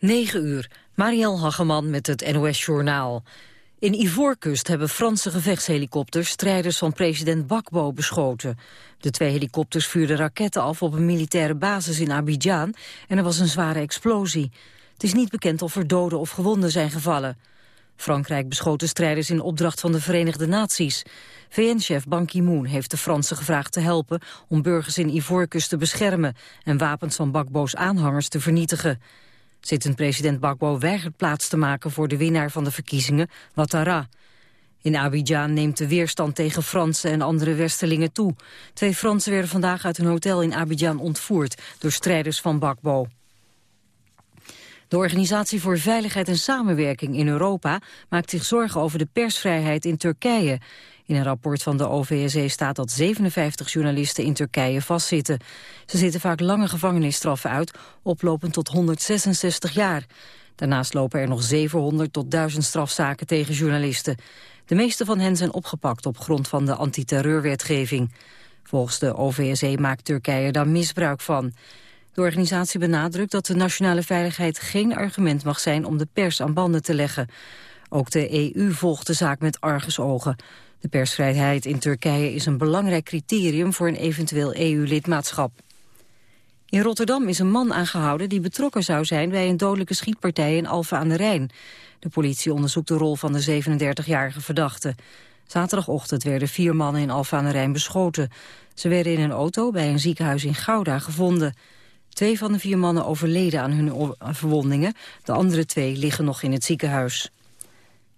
9 uur. Marielle Hageman met het NOS Journaal. In Ivoorkust hebben Franse gevechtshelikopters strijders van president Bakbo beschoten. De twee helikopters vuurden raketten af op een militaire basis in Abidjan en er was een zware explosie. Het is niet bekend of er doden of gewonden zijn gevallen. Frankrijk beschoot de strijders in opdracht van de Verenigde Naties. VN-chef Ban Ki-moon heeft de Fransen gevraagd te helpen om burgers in Ivoorkust te beschermen en wapens van Bakbo's aanhangers te vernietigen. Zittend president Bakbo weigert plaats te maken voor de winnaar van de verkiezingen, Ouattara. In Abidjan neemt de weerstand tegen Fransen en andere Westerlingen toe. Twee Fransen werden vandaag uit een hotel in Abidjan ontvoerd door strijders van Bakbo. De Organisatie voor Veiligheid en Samenwerking in Europa maakt zich zorgen over de persvrijheid in Turkije. In een rapport van de OVSE staat dat 57 journalisten in Turkije vastzitten. Ze zitten vaak lange gevangenisstraffen uit, oplopend tot 166 jaar. Daarnaast lopen er nog 700 tot 1000 strafzaken tegen journalisten. De meeste van hen zijn opgepakt op grond van de antiterreurwetgeving. Volgens de OVSE maakt Turkije daar misbruik van. De organisatie benadrukt dat de nationale veiligheid geen argument mag zijn om de pers aan banden te leggen. Ook de EU volgt de zaak met argusogen. De persvrijheid in Turkije is een belangrijk criterium voor een eventueel EU-lidmaatschap. In Rotterdam is een man aangehouden die betrokken zou zijn bij een dodelijke schietpartij in Alphen aan de Rijn. De politie onderzoekt de rol van de 37-jarige verdachte. Zaterdagochtend werden vier mannen in Alphen aan de Rijn beschoten. Ze werden in een auto bij een ziekenhuis in Gouda gevonden. Twee van de vier mannen overleden aan hun verwondingen. De andere twee liggen nog in het ziekenhuis.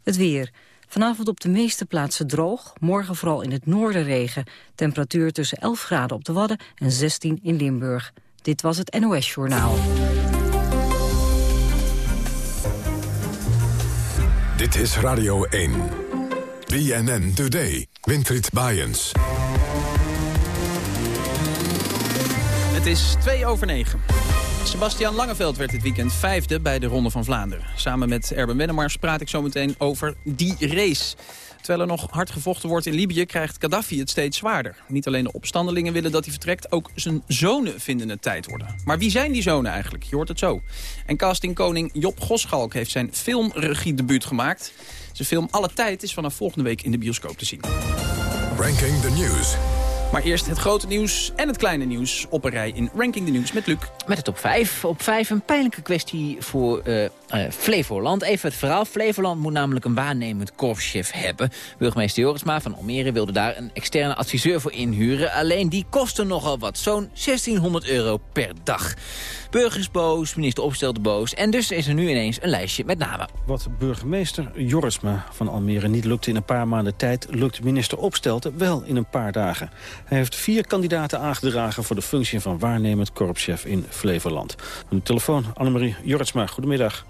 Het weer. Vanavond op de meeste plaatsen droog, morgen vooral in het noorden regen. Temperatuur tussen 11 graden op de Wadden en 16 in Limburg. Dit was het NOS Journaal. Dit is Radio 1. BNN Today. Winfried Bajens. Het is 2 over 9. Sebastian Langeveld werd dit weekend vijfde bij de Ronde van Vlaanderen. Samen met Erben Wennemars praat ik zo meteen over die race. Terwijl er nog hard gevochten wordt in Libië, krijgt Gaddafi het steeds zwaarder. Niet alleen de opstandelingen willen dat hij vertrekt, ook zijn zonen vinden het tijd worden. Maar wie zijn die zonen eigenlijk? Je hoort het zo. En castingkoning Job Goschalk heeft zijn filmregiedebuut gemaakt. Zijn film Alle Tijd is vanaf volgende week in de bioscoop te zien. Ranking the News. Maar eerst het grote nieuws en het kleine nieuws op een rij in Ranking the News met Luc. Met het op 5. Op 5 een pijnlijke kwestie voor uh, uh, Flevoland. Even het verhaal. Flevoland moet namelijk een waarnemend korpschef hebben. Burgemeester Jorisma van Almere wilde daar een externe adviseur voor inhuren. Alleen die kostte nogal wat. Zo'n 1600 euro per dag. Burgers boos, minister Opstelde boos. En dus is er nu ineens een lijstje met namen. Wat burgemeester Jorisma van Almere niet lukte in een paar maanden tijd... lukt minister Opstelten wel in een paar dagen. Hij heeft vier kandidaten aangedragen voor de functie van waarnemend korpschef in Flevoland. Een telefoon, Annemarie Jortsma, goedemiddag.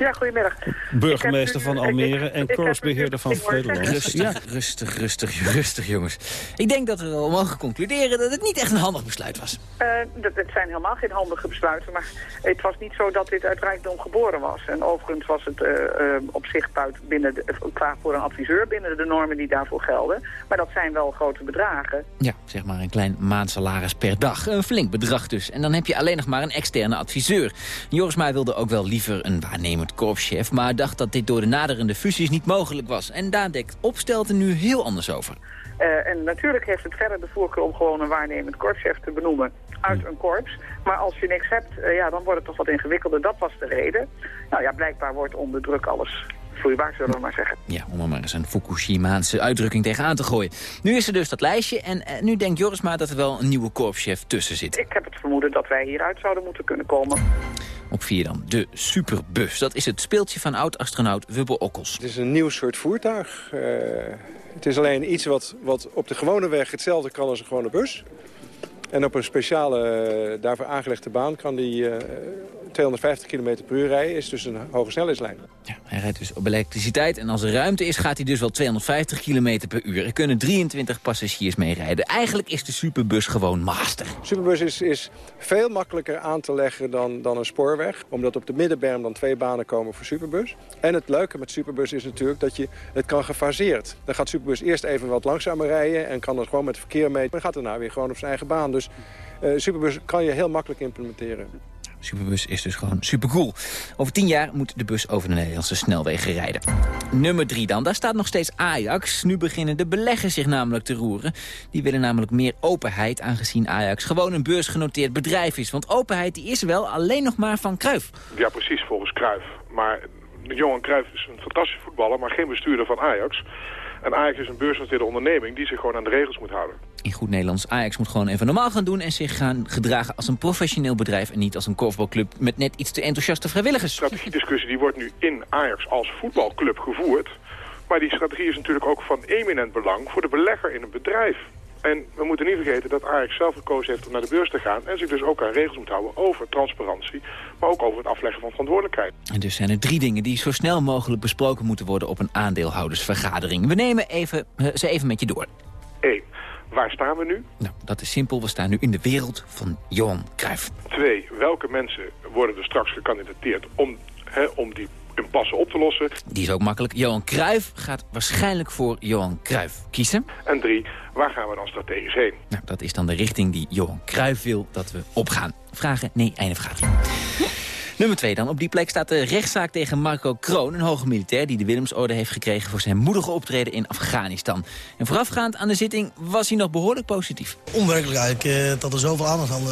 Ja, goedemiddag. Burgemeester van Almere en korpsbeheerder van Flevoland. Rustig, ja. rustig, rustig, rustig, jongens. Ik denk dat we wel mogen concluderen dat het niet echt een handig besluit was. Uh, dat, het zijn helemaal geen handige besluiten, maar het was niet zo dat dit uit rijkdom geboren was. En overigens was het uh, uh, op zich buiten binnen de, qua voor een adviseur binnen de normen die daarvoor gelden. Maar dat zijn wel grote bedragen. Ja, zeg maar een klein maandsalaris per dag. Een flink bedrag dus. En dan heb je alleen nog maar een externe adviseur. Joris Maai wilde ook wel liever een waarnemend korpschef... maar dacht dat dit door de naderende fusies niet mogelijk was. En daar dekt Opstelten nu heel anders over. Uh, en natuurlijk heeft het verder de voorkeur om gewoon een waarnemend korpschef te benoemen uit een korps. Maar als je niks hebt, uh, ja, dan wordt het toch wat ingewikkelder. Dat was de reden. Nou ja, blijkbaar wordt onder druk alles vloeibaar, zullen we maar zeggen. Ja, om er maar eens een Fukushimaanse uitdrukking tegenaan te gooien. Nu is er dus dat lijstje en uh, nu denkt Joris maar dat er wel een nieuwe korpschef tussen zit. Ik heb het vermoeden dat wij hieruit zouden moeten kunnen komen. Op vier dan, de Superbus. Dat is het speeltje van oud-astronaut Wubbe Okkels. Het is een nieuw soort voertuig. Uh, het is alleen iets wat, wat op de gewone weg hetzelfde kan als een gewone bus. En op een speciale, uh, daarvoor aangelegde baan kan die uh, 250 km per uur rijden. Is dus een hoge snelheidslijn. Ja, hij rijdt dus op elektriciteit. En als er ruimte is, gaat hij dus wel 250 km per uur. Er kunnen 23 passagiers mee rijden. Eigenlijk is de Superbus gewoon master. Superbus is, is veel makkelijker aan te leggen dan, dan een spoorweg. Omdat op de middenberm dan twee banen komen voor Superbus. En het leuke met Superbus is natuurlijk dat je het kan gefaseerd. Dan gaat Superbus eerst even wat langzamer rijden. En kan dan gewoon met verkeer mee. Dan gaat daarna weer gewoon op zijn eigen baan. Dus uh, Superbus kan je heel makkelijk implementeren. Superbus is dus gewoon supercool. Over tien jaar moet de bus over de Nederlandse snelwegen rijden. Nummer drie dan, daar staat nog steeds Ajax. Nu beginnen de beleggers zich namelijk te roeren. Die willen namelijk meer openheid, aangezien Ajax gewoon een beursgenoteerd bedrijf is. Want openheid die is wel alleen nog maar van Cruijff. Ja, precies, volgens Cruijff. Maar Johan Cruijff is een fantastische voetballer, maar geen bestuurder van Ajax. En Ajax is een beursgenoteerde onderneming die zich gewoon aan de regels moet houden. In goed Nederlands, Ajax moet gewoon even normaal gaan doen... en zich gaan gedragen als een professioneel bedrijf... en niet als een korfbalclub met net iets te enthousiaste vrijwilligers. De strategiediscussie die wordt nu in Ajax als voetbalclub gevoerd. Maar die strategie is natuurlijk ook van eminent belang voor de belegger in een bedrijf. En we moeten niet vergeten dat Ajax zelf gekozen heeft om naar de beurs te gaan... en zich dus ook aan regels moet houden over transparantie... maar ook over het afleggen van verantwoordelijkheid. En dus zijn er drie dingen die zo snel mogelijk besproken moeten worden... op een aandeelhoudersvergadering. We nemen even, eh, ze even met je door. 1. Waar staan we nu? Nou, dat is simpel. We staan nu in de wereld van Johan Cruijff. 2. Welke mensen worden er straks gekandidateerd om, hè, om die impasse op te lossen? Die is ook makkelijk. Johan Cruijff gaat waarschijnlijk voor Johan Cruijff kiezen. En 3. Waar gaan we dan strategisch heen? Nou, dat is dan de richting die Johan Cruijff wil dat we opgaan. Vragen? Nee, einde vergadering. Nummer twee dan. Op die plek staat de rechtszaak tegen Marco Kroon, een hoge militair die de Willemsorde heeft gekregen voor zijn moedige optreden in Afghanistan. En voorafgaand aan de zitting was hij nog behoorlijk positief. Onwerkelijk eigenlijk, eh, dat er zoveel aandacht aan,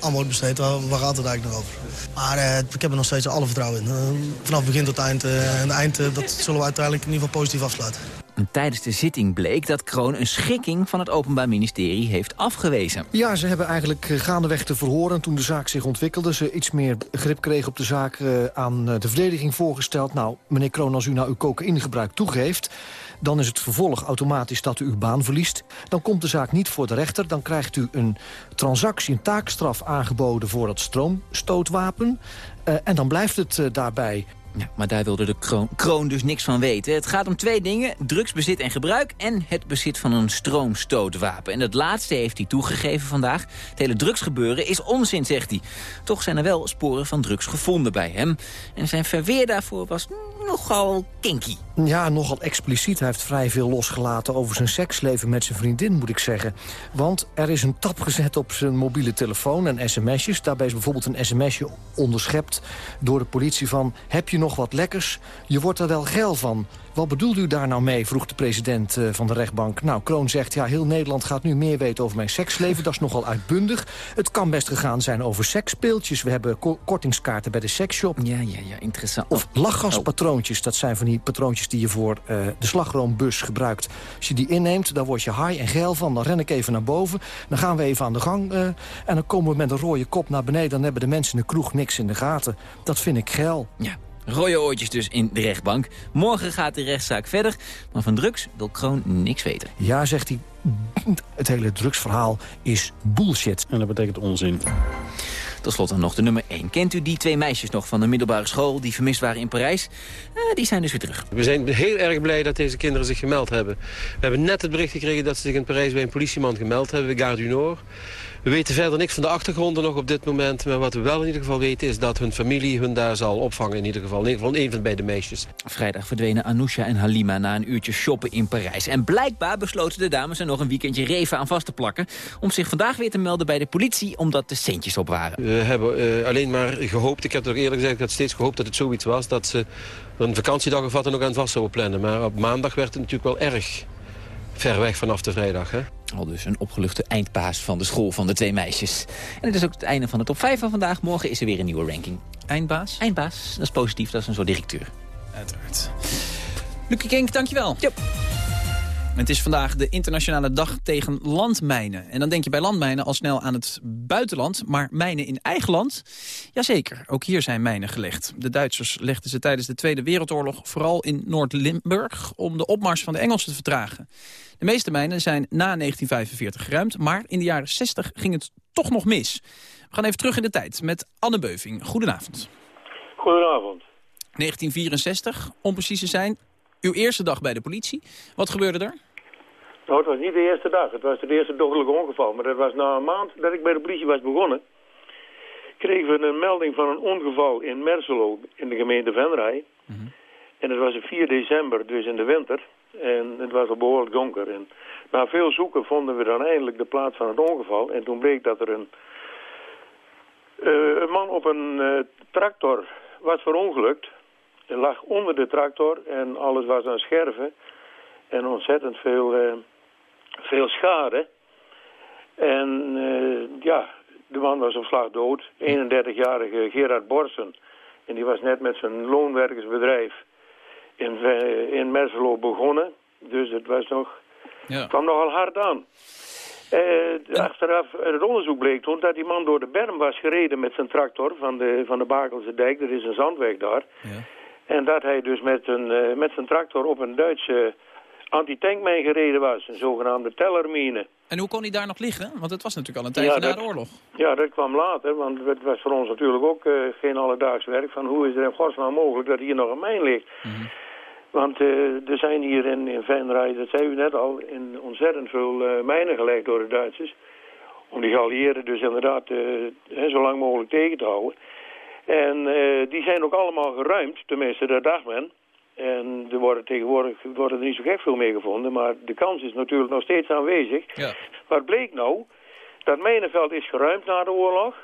aan wordt besteed. Waar, gaat het eigenlijk nog over? Maar uh, ik heb er nog steeds alle vertrouwen in. vanaf begin tot eind. en eind, dat zullen we uiteindelijk in ieder geval positief afsluiten. En tijdens de zitting bleek dat Kroon een schikking van het Openbaar Ministerie heeft afgewezen. Ja, ze hebben eigenlijk gaandeweg te verhoren toen de zaak zich ontwikkelde. Ze iets meer grip kregen op de zaak uh, aan de verdediging voorgesteld. Nou, meneer Kroon, als u nou uw cocaïnegebruik toegeeft... dan is het vervolg automatisch dat u uw baan verliest. Dan komt de zaak niet voor de rechter. Dan krijgt u een transactie, een taakstraf aangeboden voor dat stroomstootwapen. En dan blijft het daarbij. Maar daar wilde de kroon, dus niks van weten. Het gaat om twee dingen, drugsbezit en gebruik... en het bezit van een stroomstootwapen. En dat laatste heeft hij toegegeven vandaag. Het hele drugsgebeuren is onzin, zegt hij. Toch zijn er wel sporen van drugs gevonden bij hem. En zijn verweer daarvoor was nogal kinky. Ja, nogal expliciet. Hij heeft vrij veel losgelaten over zijn seksleven met zijn vriendin, moet ik zeggen. Want er is een tap gezet op zijn mobiele telefoon en sms'jes. Daarbij is bijvoorbeeld een sms'je onderschept door de politie van... heb je nog wat lekkers? Je wordt er wel geil van. Wat bedoelt u daar nou mee, vroeg de president uh, van de rechtbank. Nou, Kroon zegt, ja, heel Nederland gaat nu meer weten over mijn seksleven. Dat is nogal uitbundig. Het kan best gegaan zijn over seksspeeltjes. We hebben ko kortingskaarten bij de seksshop. Ja, ja, ja, interessant. Of lachgaspatroontjes. Dat zijn van die patroontjes die je voor uh, de slagroombus gebruikt. Als je die inneemt, dan word je high en geil van. Dan ren ik even naar boven. Dan gaan we even aan de gang. Uh, en dan komen we met een rode kop naar beneden. Dan hebben de mensen in de kroeg niks in de gaten. Dat vind ik geil. Ja. Rode oortjes dus in de rechtbank. Morgen gaat de rechtszaak verder, maar van drugs wil Kroon niks weten. Ja, zegt hij, het hele drugsverhaal is bullshit. En dat betekent onzin. Tot slot dan nog de nummer 1. Kent u die twee meisjes nog van de middelbare school die vermist waren in Parijs? Eh, die zijn dus weer terug. We zijn heel erg blij dat deze kinderen zich gemeld hebben. We hebben net het bericht gekregen dat ze zich in Parijs bij een politieman gemeld hebben, Gare du Nord. We weten verder niks van de achtergronden nog op dit moment. Maar wat we wel in ieder geval weten is dat hun familie hun daar zal opvangen. In ieder geval, in ieder geval een van beide meisjes. Vrijdag verdwenen Anousha en Halima na een uurtje shoppen in Parijs. En blijkbaar besloten de dames er nog een weekendje reven aan vast te plakken. Om zich vandaag weer te melden bij de politie omdat de centjes op waren. We hebben uh, alleen maar gehoopt, ik heb het ook eerlijk gezegd, ik had steeds gehoopt dat het zoiets was. Dat ze een vakantiedag of wat dan ook aan vast zouden plannen. Maar op maandag werd het natuurlijk wel erg ver weg vanaf de vrijdag. Hè? Al dus een opgeluchte eindpaas van de school van de twee meisjes. En het is ook het einde van de top 5 van vandaag. Morgen is er weer een nieuwe ranking. Eindbaas? Eindbaas, dat is positief, dat is een soort directeur. Uiteraard. Lucie Kink, dankjewel. Yep. Het is vandaag de internationale dag tegen landmijnen. En dan denk je bij landmijnen al snel aan het buitenland. Maar mijnen in eigen land? Jazeker, ook hier zijn mijnen gelegd. De Duitsers legden ze tijdens de Tweede Wereldoorlog vooral in Noord-Limburg... om de opmars van de Engelsen te vertragen. De meeste mijnen zijn na 1945 geruimd, maar in de jaren 60 ging het toch nog mis. We gaan even terug in de tijd met Anne Beuving. Goedenavond. Goedenavond. 1964, om precies te zijn, uw eerste dag bij de politie. Wat gebeurde er? Nou, het was niet de eerste dag. Het was het eerste dodelijk ongeval. Maar dat was na een maand dat ik bij de politie was begonnen. Kregen we een melding van een ongeval in Merselo in de gemeente Venray. Mm -hmm. En het was op 4 december, dus in de winter. En het was al behoorlijk donker. En na veel zoeken vonden we dan eindelijk de plaats van het ongeval. En toen bleek dat er een, een man op een tractor was verongelukt. Hij lag onder de tractor en alles was aan scherven. En ontzettend veel, veel schade. En ja, de man was op slag dood. 31-jarige Gerard Borsen. En die was net met zijn loonwerkersbedrijf in, in Merselo begonnen. Dus het was nog, ja. kwam nogal hard aan. Uh, achteraf, het onderzoek bleek toen dat die man door de berm was gereden met zijn tractor van de, van de Bakelse dijk. Er is een zandweg daar. Ja. En dat hij dus met, een, uh, met zijn tractor op een Duitse antitankmijn gereden was. Een zogenaamde tellermine. En hoe kon hij daar nog liggen? Want het was natuurlijk al een tijdje na de oorlog. Ja, dat kwam later, want het was voor ons natuurlijk ook uh, geen alledaags werk. Van hoe is er in godsnaam mogelijk dat hier nog een mijn ligt? Mm Want uh, er zijn hier in, in Venray, dat zei u net al, in ontzettend veel uh, mijnen gelegd door de Duitsers. Om die geallieerden dus inderdaad zo lang mogelijk tegen te houden. En die zijn ook allemaal geruimd, tenminste dat dacht men. En er worden tegenwoordig worden er niet zo gek veel meer gevonden. Maar de kans is natuurlijk nog steeds aanwezig. Ja. Wat bleek nou? Dat Mijnenveld is geruimd na de oorlog.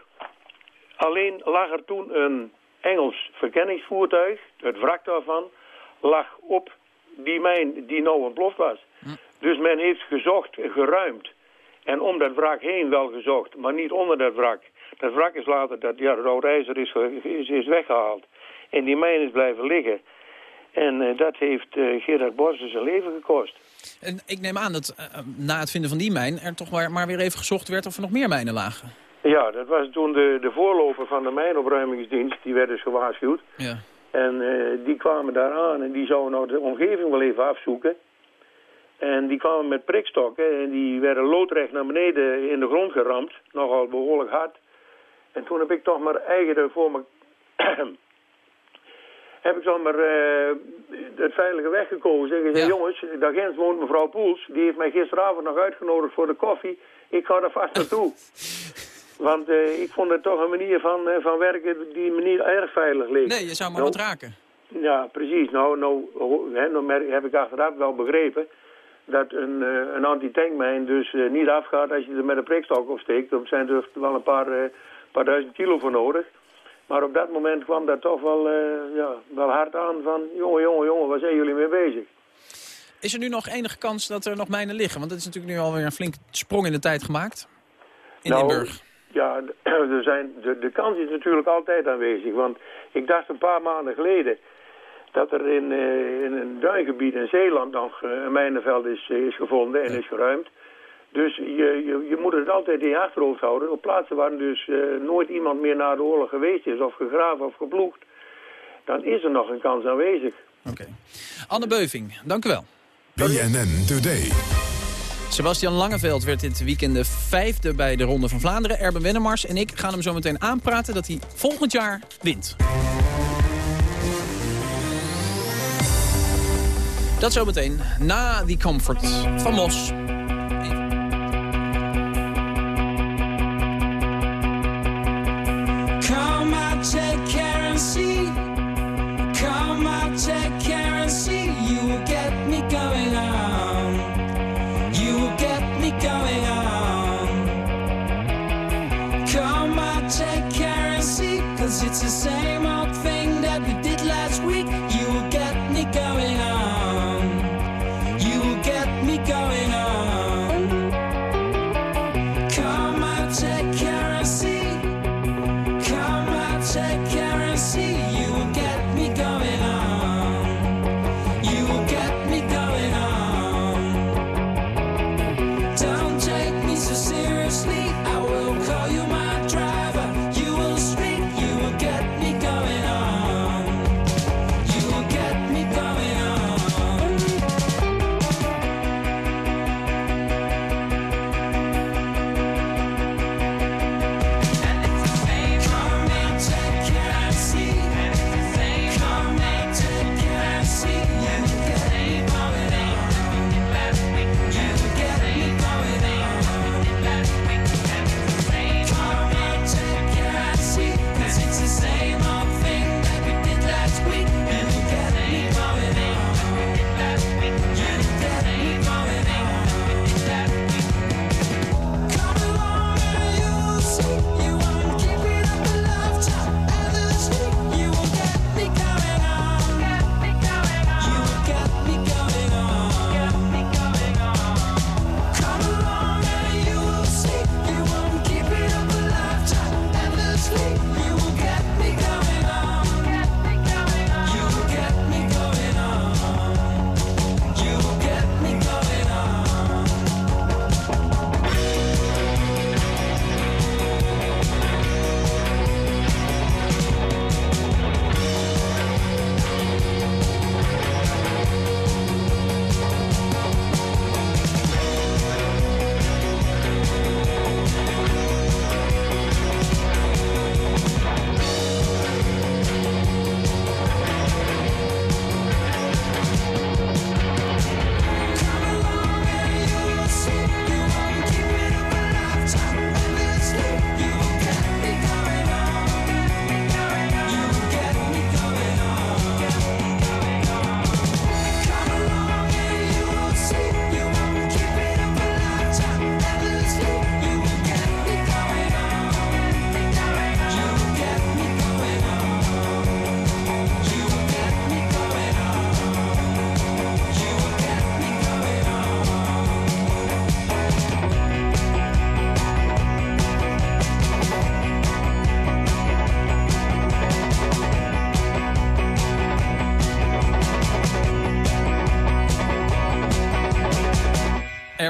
Alleen lag er toen een Engels verkenningsvoertuig, het wrak daarvan, lag op die mijn die nou ontploft was. Hm. Dus men heeft gezocht, geruimd. En om dat wrak heen wel gezocht, maar niet onder dat wrak. Dat wrak is later, dat ja, rood ijzer is, is, is weggehaald. En die mijn is blijven liggen. En uh, dat heeft uh, Gerard Borsen zijn leven gekost. En ik neem aan dat uh, na het vinden van die mijn er toch maar, maar weer even gezocht werd of er nog meer mijnen lagen. Ja, dat was toen de, de voorloper van de mijnopruimingsdienst, die werd dus gewaarschuwd. Ja. En die kwamen daar aan en die zouden nou de omgeving wel even afzoeken. En die kwamen met prikstokken en die werden loodrecht naar beneden in de grond geramd. Nogal behoorlijk hard. En toen heb ik toch maar eigen voor me heb ik dan maar uh, het veilige weg gekozen. En gezegd, ja. jongens, daar ginds woont mevrouw Poels. Die heeft mij gisteravond nog uitgenodigd voor de koffie. Ik ga er vast naartoe. Want uh, ik vond het toch een manier van, uh, van werken die me niet erg veilig leek. Nee, je zou maar nou, wat raken. Ja, precies. Nou, nou, nou heb ik achteraf wel begrepen dat een, een anti-tankmijn dus niet afgaat als je er met een prikstok op steekt. Er zijn er wel een paar, paar duizend kilo voor nodig. Maar op dat moment kwam dat toch wel, uh, ja, wel hard aan van... jongen, jongen, jongen, waar zijn jullie mee bezig? Is er nu nog enige kans dat er nog mijnen liggen? Want het is natuurlijk nu alweer een flink sprong in de tijd gemaakt. In nou, Limburg. Ja, er zijn, de, de kans is natuurlijk altijd aanwezig. Want ik dacht een paar maanden geleden dat er in, uh, in een duingebied in Zeeland nog uh, een mijnenveld is, is gevonden en is geruimd. Dus je, je, je, moet het altijd in je achterhoofd houden. Op plaatsen waar dus uh, nooit iemand meer na de oorlog geweest is... of gegraven of geploegd... dan is er nog een kans aanwezig. Oké. Anne Beuving, dank u wel. BNN Today. Sebastian Langeveld werd dit weekend de vijfde bij de Ronde van Vlaanderen. Erben Wennemars en ik gaan hem zo meteen aanpraten dat hij volgend jaar wint. Dat zometeen na die comfort van Mos.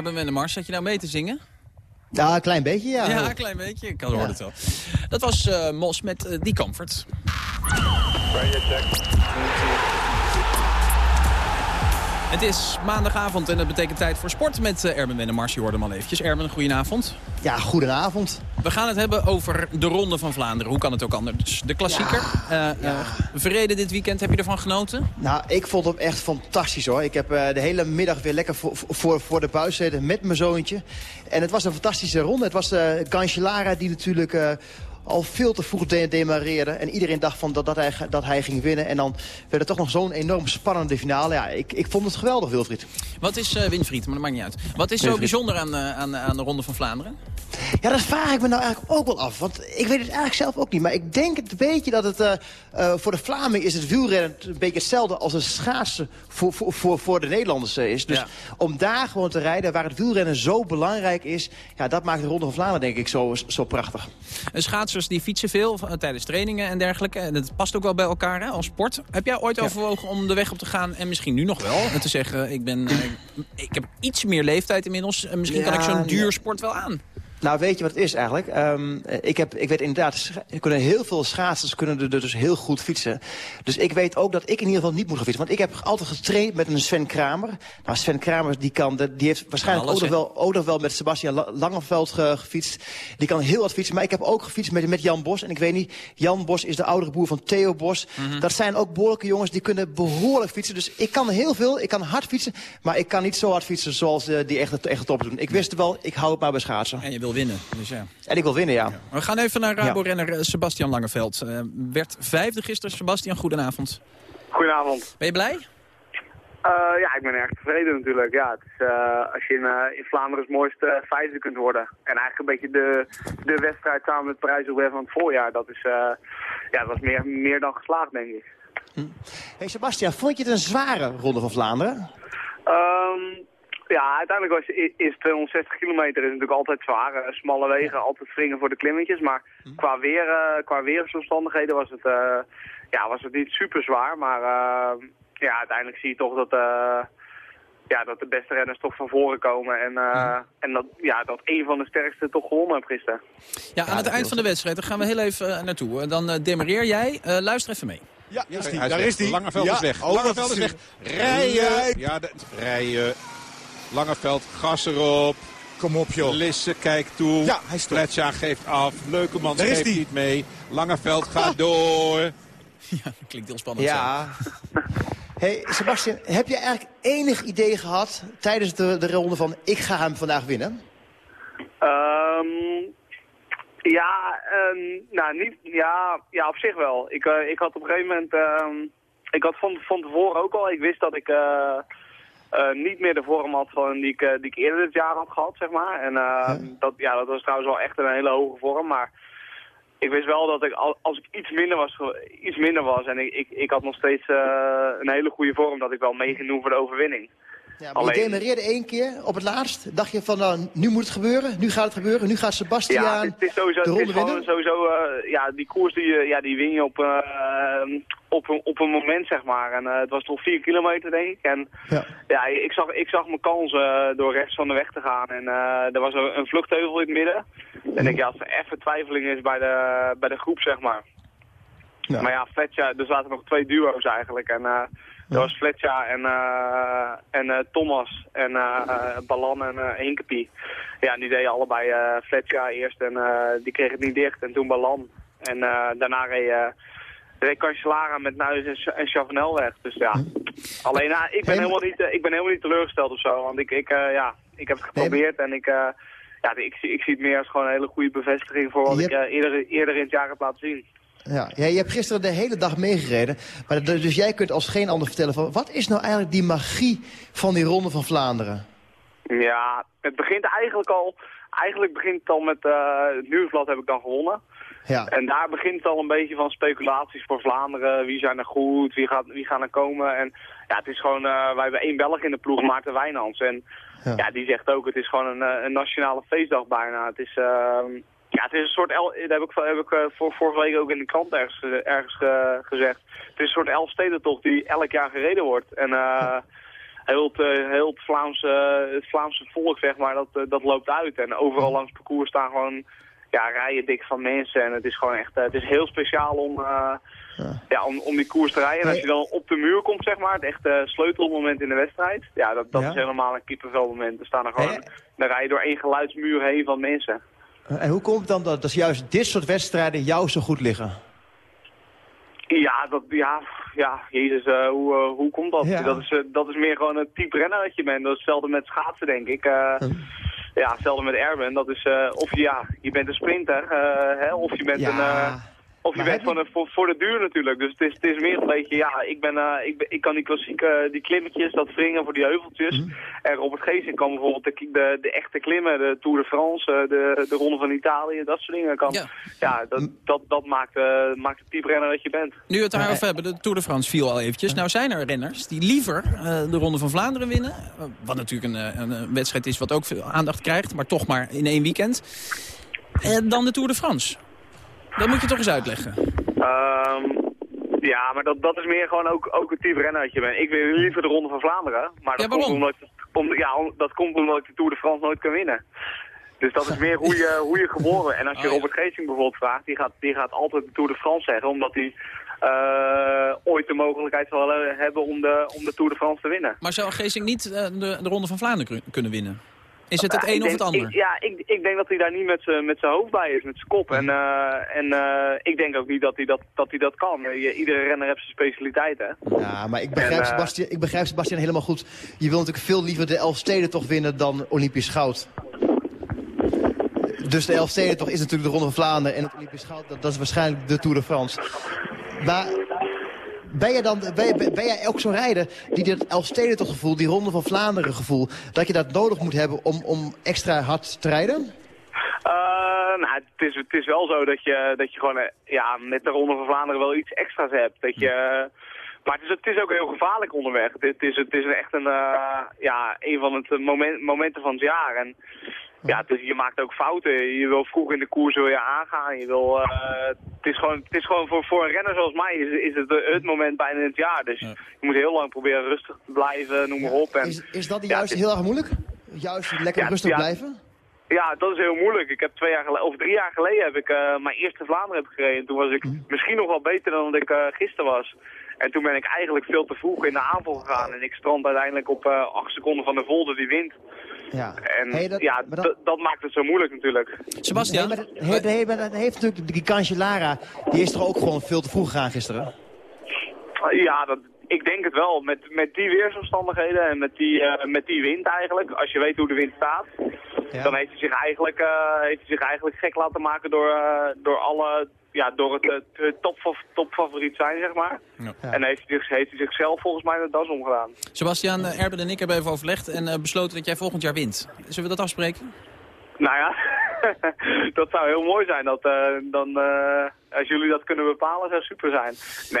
Erben Wennemars, zat je nou mee te zingen? Ja, een klein beetje, ja. Ja, een klein beetje. Ik hoorde het wel. Dat was uh, Mos met uh, die comfort. Het is maandagavond en dat betekent tijd voor sport met uh, Erben Wennemars. Je hoorde hem al eventjes. Erben, goedenavond. Ja, goedenavond. We gaan het hebben over de Ronde van Vlaanderen. Hoe kan het ook anders? De klassieker. Ja, uh, ja. uh, verreden dit weekend. Heb je ervan genoten? Nou, ik vond hem echt fantastisch hoor. Ik heb de hele middag weer lekker voor, voor, voor de buis zitten met mijn zoontje. En het was een fantastische ronde. Het was de Cancellara die natuurlijk al veel te vroeg de demareerde. En iedereen dacht van dat, dat, hij, dat hij ging winnen. En dan werd het toch nog zo'n enorm spannende finale. Ja, ik, ik vond het geweldig, Wilfried. Wat is uh, Winfried, maar dat maakt niet uit. Wat is zo bijzonder aan, uh, aan, aan de Ronde van Vlaanderen? Ja, dat vraag ik me nou eigenlijk ook wel af. Want ik weet het eigenlijk zelf ook niet. Maar ik denk het een beetje dat het... Uh, uh, voor de Vlaming is het wielrennen een beetje hetzelfde als het schaatsen voor, voor, voor, voor de Nederlanders is. Dus ja. om daar gewoon te rijden waar het wielrennen zo belangrijk is... Ja, dat maakt de Ronde van Vlaanderen denk ik zo, zo prachtig. En die fietsen veel tijdens trainingen en dergelijke. En dat past ook wel bij elkaar hè, als sport. Heb jij ooit ja. overwogen om de weg op te gaan en misschien nu nog wel... en te zeggen, ik, ben, uh, ik heb iets meer leeftijd inmiddels... en misschien ja, kan ik zo'n duur sport wel aan? Nou, weet je wat het is eigenlijk? Um, ik, heb, ik weet inderdaad, er kunnen heel veel schaatsers kunnen er dus heel goed fietsen. Dus ik weet ook dat ik in ieder geval niet moet gaan fietsen. Want ik heb altijd getraind met een Sven Kramer. Nou, Sven Kramer die kan, die heeft waarschijnlijk Alles, ook, nog wel, ook nog wel met Sebastian Langeveld ge, gefietst. Die kan heel wat fietsen. Maar ik heb ook gefietst met, met Jan Bos. En ik weet niet, Jan Bos is de oudere broer van Theo Bos. Mm -hmm. Dat zijn ook behoorlijke jongens, die kunnen behoorlijk fietsen. Dus ik kan heel veel, ik kan hard fietsen. Maar ik kan niet zo hard fietsen zoals uh, die echte, echte top doen. Ik wist het wel, ik hou het maar bij schaatsen. Wil winnen. Dus ja. En ik wil winnen, ja. ja. We gaan even naar Rabo-renner ja. Sebastian Langeveld. Uh, werd vijfde gisteren. Sebastian, goedenavond. Goedenavond. Ben je blij? Uh, ja, ik ben erg tevreden natuurlijk. Ja, het is, uh, als je in, in Vlaanderen het mooiste vijfde kunt worden. En eigenlijk een beetje de, de wedstrijd samen met Parijs-Roubaix van het voorjaar. Dat, is, ja, dat was meer, meer dan geslaagd, denk ik. Hm. Hey Sebastian, vond je het een zware Ronde van Vlaanderen? Um, ja, uiteindelijk was, is 260 kilometer is natuurlijk altijd zwaar. Uh, smalle wegen, altijd wringen voor de klimmetjes. Maar Hm. qua, weer, uh, qua weersomstandigheden was het, uh, ja, was het niet super zwaar. Maar ja, uiteindelijk zie je toch dat, ja, dat de beste renners toch van voren komen. En, en dat, ja, dat een van de sterkste toch gewonnen heeft gisteren. Ja, aan ja, het eind van de wedstrijd, daar gaan we heel even naartoe. Dan demareer jij. luister even mee. Ja, ja is die. daar is hij. Langeveld ja. is weg. Langeveld is weg. Rijden. Ja, de, rijden. Langeveld, gas erop. Kom op, joh. Lisse kijkt toe. Ja, hij stopt. Fletcher geeft af. Leukemans geeft niet mee. Langeveld gaat ah. door. Ja, dat klinkt heel spannend. Ja. hey, Sebastian, heb je eigenlijk enig idee gehad tijdens de, de ronde van ik ga hem vandaag winnen? Um, ja, um, nou, niet, ja, ja, op zich wel. Ik, uh, ik had op een gegeven moment, um, ik had van, van tevoren ook al, ik wist dat ik... Uh, uh, niet meer de vorm had van die ik, uh, die ik eerder dit jaar had gehad, zeg maar. En uh, ja. Dat, ja, dat was trouwens wel echt een hele hoge vorm, maar ik wist wel dat ik, als ik iets minder was, iets minder was en ik, ik, ik had nog steeds een hele goede vorm, dat ik wel mee ging doen voor de overwinning. Ja, maar Alleen... je demareerde één keer op het laatst. Dacht je van, nou, nu moet het gebeuren, nu gaat het gebeuren, nu gaat Sebastian ja, het is sowieso, de ronde winnen? sowieso, uh, ja, die koers die, ja, die win je op, uh, op, een, op een moment, zeg maar. En uh, het was toch vier kilometer, denk ik. En ja, ja ik, zag, ik zag mijn kansen door rechts van de weg te gaan. En er was een, een vluchtheuvel in het midden. En ik, ja, als er even twijfeling is bij de, bij de groep, zeg maar. Ja. Maar ja, Fletcher, er zaten nog twee duo's eigenlijk. En er was Fletcher en, uh, en uh, Thomas en uh, Balan en uh, Hinkepie. Ja, die deden allebei uh, Fletcher eerst en die kreeg het niet dicht. En toen Balan. En daarna reed, reed Cancellara met Nuis en, en Chavanel weg. Dus ja, alleen ik, ben helemaal niet, ik ben helemaal niet teleurgesteld of zo. Want ik, ik, ja, ik heb het geprobeerd en ik... Ja, ik, ik zie het meer als gewoon een hele goede bevestiging voor wat ik eerder, eerder in het jaar heb laten zien. Ja, ja, je hebt gisteren de hele dag meegereden. Maar dus jij kunt als geen ander vertellen van... wat is nou eigenlijk die magie van die Ronde van Vlaanderen? Ja, het begint eigenlijk al... Eigenlijk begint het al met uh, het nieuwsblad heb ik dan gewonnen. Ja. En daar begint het al een beetje van speculaties voor Vlaanderen. Wie zijn er goed, wie, gaat, wie gaan er komen. En ja, het is gewoon... Uh, wij hebben één Belg in de ploeg, Maarten Wijnands. En ja. ja. die zegt ook, het is gewoon een, een nationale feestdag bijna. Het is... Uh, ja, het is een soort, el, dat heb ik, heb ik uh, voor, vorige week ook in de krant ergens, ergens uh, gezegd. Het is een soort Elfstedentocht die elk jaar gereden wordt. En heel het, eh, heel het, Vlaamse, het Vlaamse volk, zeg maar, dat, eh, dat loopt uit. En overal langs het parcours staan gewoon ja, rijen dik van mensen. En het is gewoon echt, eh, het is heel speciaal om, eh, ja. om, om die koers te rijden. En als je dan op de muur komt, zeg maar, het echte sleutelmoment in de wedstrijd. Ja, dat, dat Ja. is helemaal een kippenvelmoment. Er staan er gewoon, dan rij je door één geluidsmuur heen van mensen. Eh, En hoe komt het dan dat, dat juist dit soort wedstrijden jou zo goed liggen? Ja, dat, ja, ja jezus, eh, hoe, eh, hoe komt dat? Ja. Dat, is, dat is meer gewoon het type renner dat je bent. Dat is hetzelfde met schaatsen, denk ik. Ja, hetzelfde met Erben. Dat is, of je, ja, je bent een sprinter, hè, of je bent Ja. een... of je Maar bent van een, voor, voor de duur natuurlijk. Dus het is, het is meer een beetje, ja, ik, ben, eh, ik, ik kan die klassieke, die klimmetjes, dat wringen voor die heuveltjes. Mhm. En Robert Geesing kan bijvoorbeeld de, de, de echte klimmen, de Tour de France, eh, de, de Ronde van Italië, dat soort dingen. Kan, ja. dat, dat, dat maakt, eh, maakt het type renner dat je bent. Nu we het daarover hebben, de Tour de France viel al eventjes. Nou zijn er renners die liever eh, de Ronde van Vlaanderen winnen. Wat natuurlijk een, een, eh, wedstrijd is wat ook veel aandacht krijgt, maar toch maar in één weekend. dan de Tour de France. Dat moet je toch eens uitleggen. Ehm, ja, maar dat, dat is meer gewoon ook, ook het type renner dat je bent. Ik wil liever de Ronde van Vlaanderen. Maar dat, komt omdat, om, ja, om- dat komt omdat ik de Tour de France nooit kan winnen. Dus dat is meer hoe je, hoe je geboren bent. En als je Robert Geesing bijvoorbeeld vraagt, die gaat, die gaat altijd de Tour de France zeggen. Omdat hij eh, ooit de mogelijkheid zal hebben om de, om de Tour de France te winnen. Maar zou Geesing niet eh, de, de Ronde van Vlaanderen kun- kunnen winnen? Is het het Ja, een of het ander? ik- ja, ik, ik denk dat hij daar niet met zijn met zijn hoofd bij is, met zijn kop. En, eh, en eh, ik denk ook niet dat hij dat, dat, hij dat kan. Je- iedere renner heeft zijn specialiteit, hè. Ja, maar ik begrijp, En, eh, Sebastian, ik begrijp Sebastian helemaal goed. Je wil natuurlijk veel liever de Elfsteden toch winnen dan Olympisch goud. Dus de Elfsteden toch is natuurlijk de Ronde van Vlaanderen. En het Olympisch goud, dat, dat is waarschijnlijk de Tour de France. Maar ben jij, dan, ben, ben jij ook zo'n rijder die dat toch gevoel, die Ronde van Vlaanderen gevoel... dat je dat nodig moet hebben om, om extra hard te rijden? Eh, nou, het is, het is wel zo dat je, dat je gewoon eh, ja, met de Ronde van Vlaanderen wel iets extra's hebt. Dat je, maar het is, het is ook heel gevaarlijk onderweg. Het, is, het is echt een, eh, ja, een van het moment, momenten van het jaar. En ja, is- je maakt ook fouten. Je wil vroeg in de koers wil je aangaan. Je wil, eh, het is gewoon, het is gewoon voor, voor een renner zoals mij is, is het het moment bijna in het jaar. Dus je moet heel lang proberen rustig te blijven, noem maar op. En, Is, is dat juist heel erg moeilijk? Juist lekker Ja, rustig ja. blijven? Ja, dat is heel moeilijk. Ik heb twee jaar geleden, of drie jaar geleden heb ik eh, mijn eerste Vlaanderen heb gereden. Toen was ik misschien nog wel beter dan dat ik eh, gisteren was. En toen ben ik eigenlijk veel te vroeg in de aanval gegaan. En ik strand uiteindelijk op eh, acht seconden van de Volder die wint. Ja. En Hey, dat- ja, dat- dat maakt het zo moeilijk natuurlijk. Sebastian? Maar dat heeft, nee, maar dat heeft natuurlijk die Cancellara, die is toch ook gewoon veel te vroeg gegaan gisteren? Ja, dat, ik denk het wel. Met, met die weersomstandigheden en met die, eh, met die wind eigenlijk. Als je weet hoe de wind staat. Dan heeft hij zich eigenlijk, eh, heeft hij zich eigenlijk gek laten maken door, door alle... Ja, door het, het, het top, topfavoriet zijn, zeg maar. En heeft hij, zich, heeft hij zichzelf volgens mij de das omgedaan. Sebastian, eh, Erben en ik hebben even overlegd en eh, besloten dat jij volgend jaar wint. Zullen we dat afspreken? Nou ja, dat zou heel mooi zijn. Dat, eh, dan, eh, als jullie dat kunnen bepalen, zou super zijn.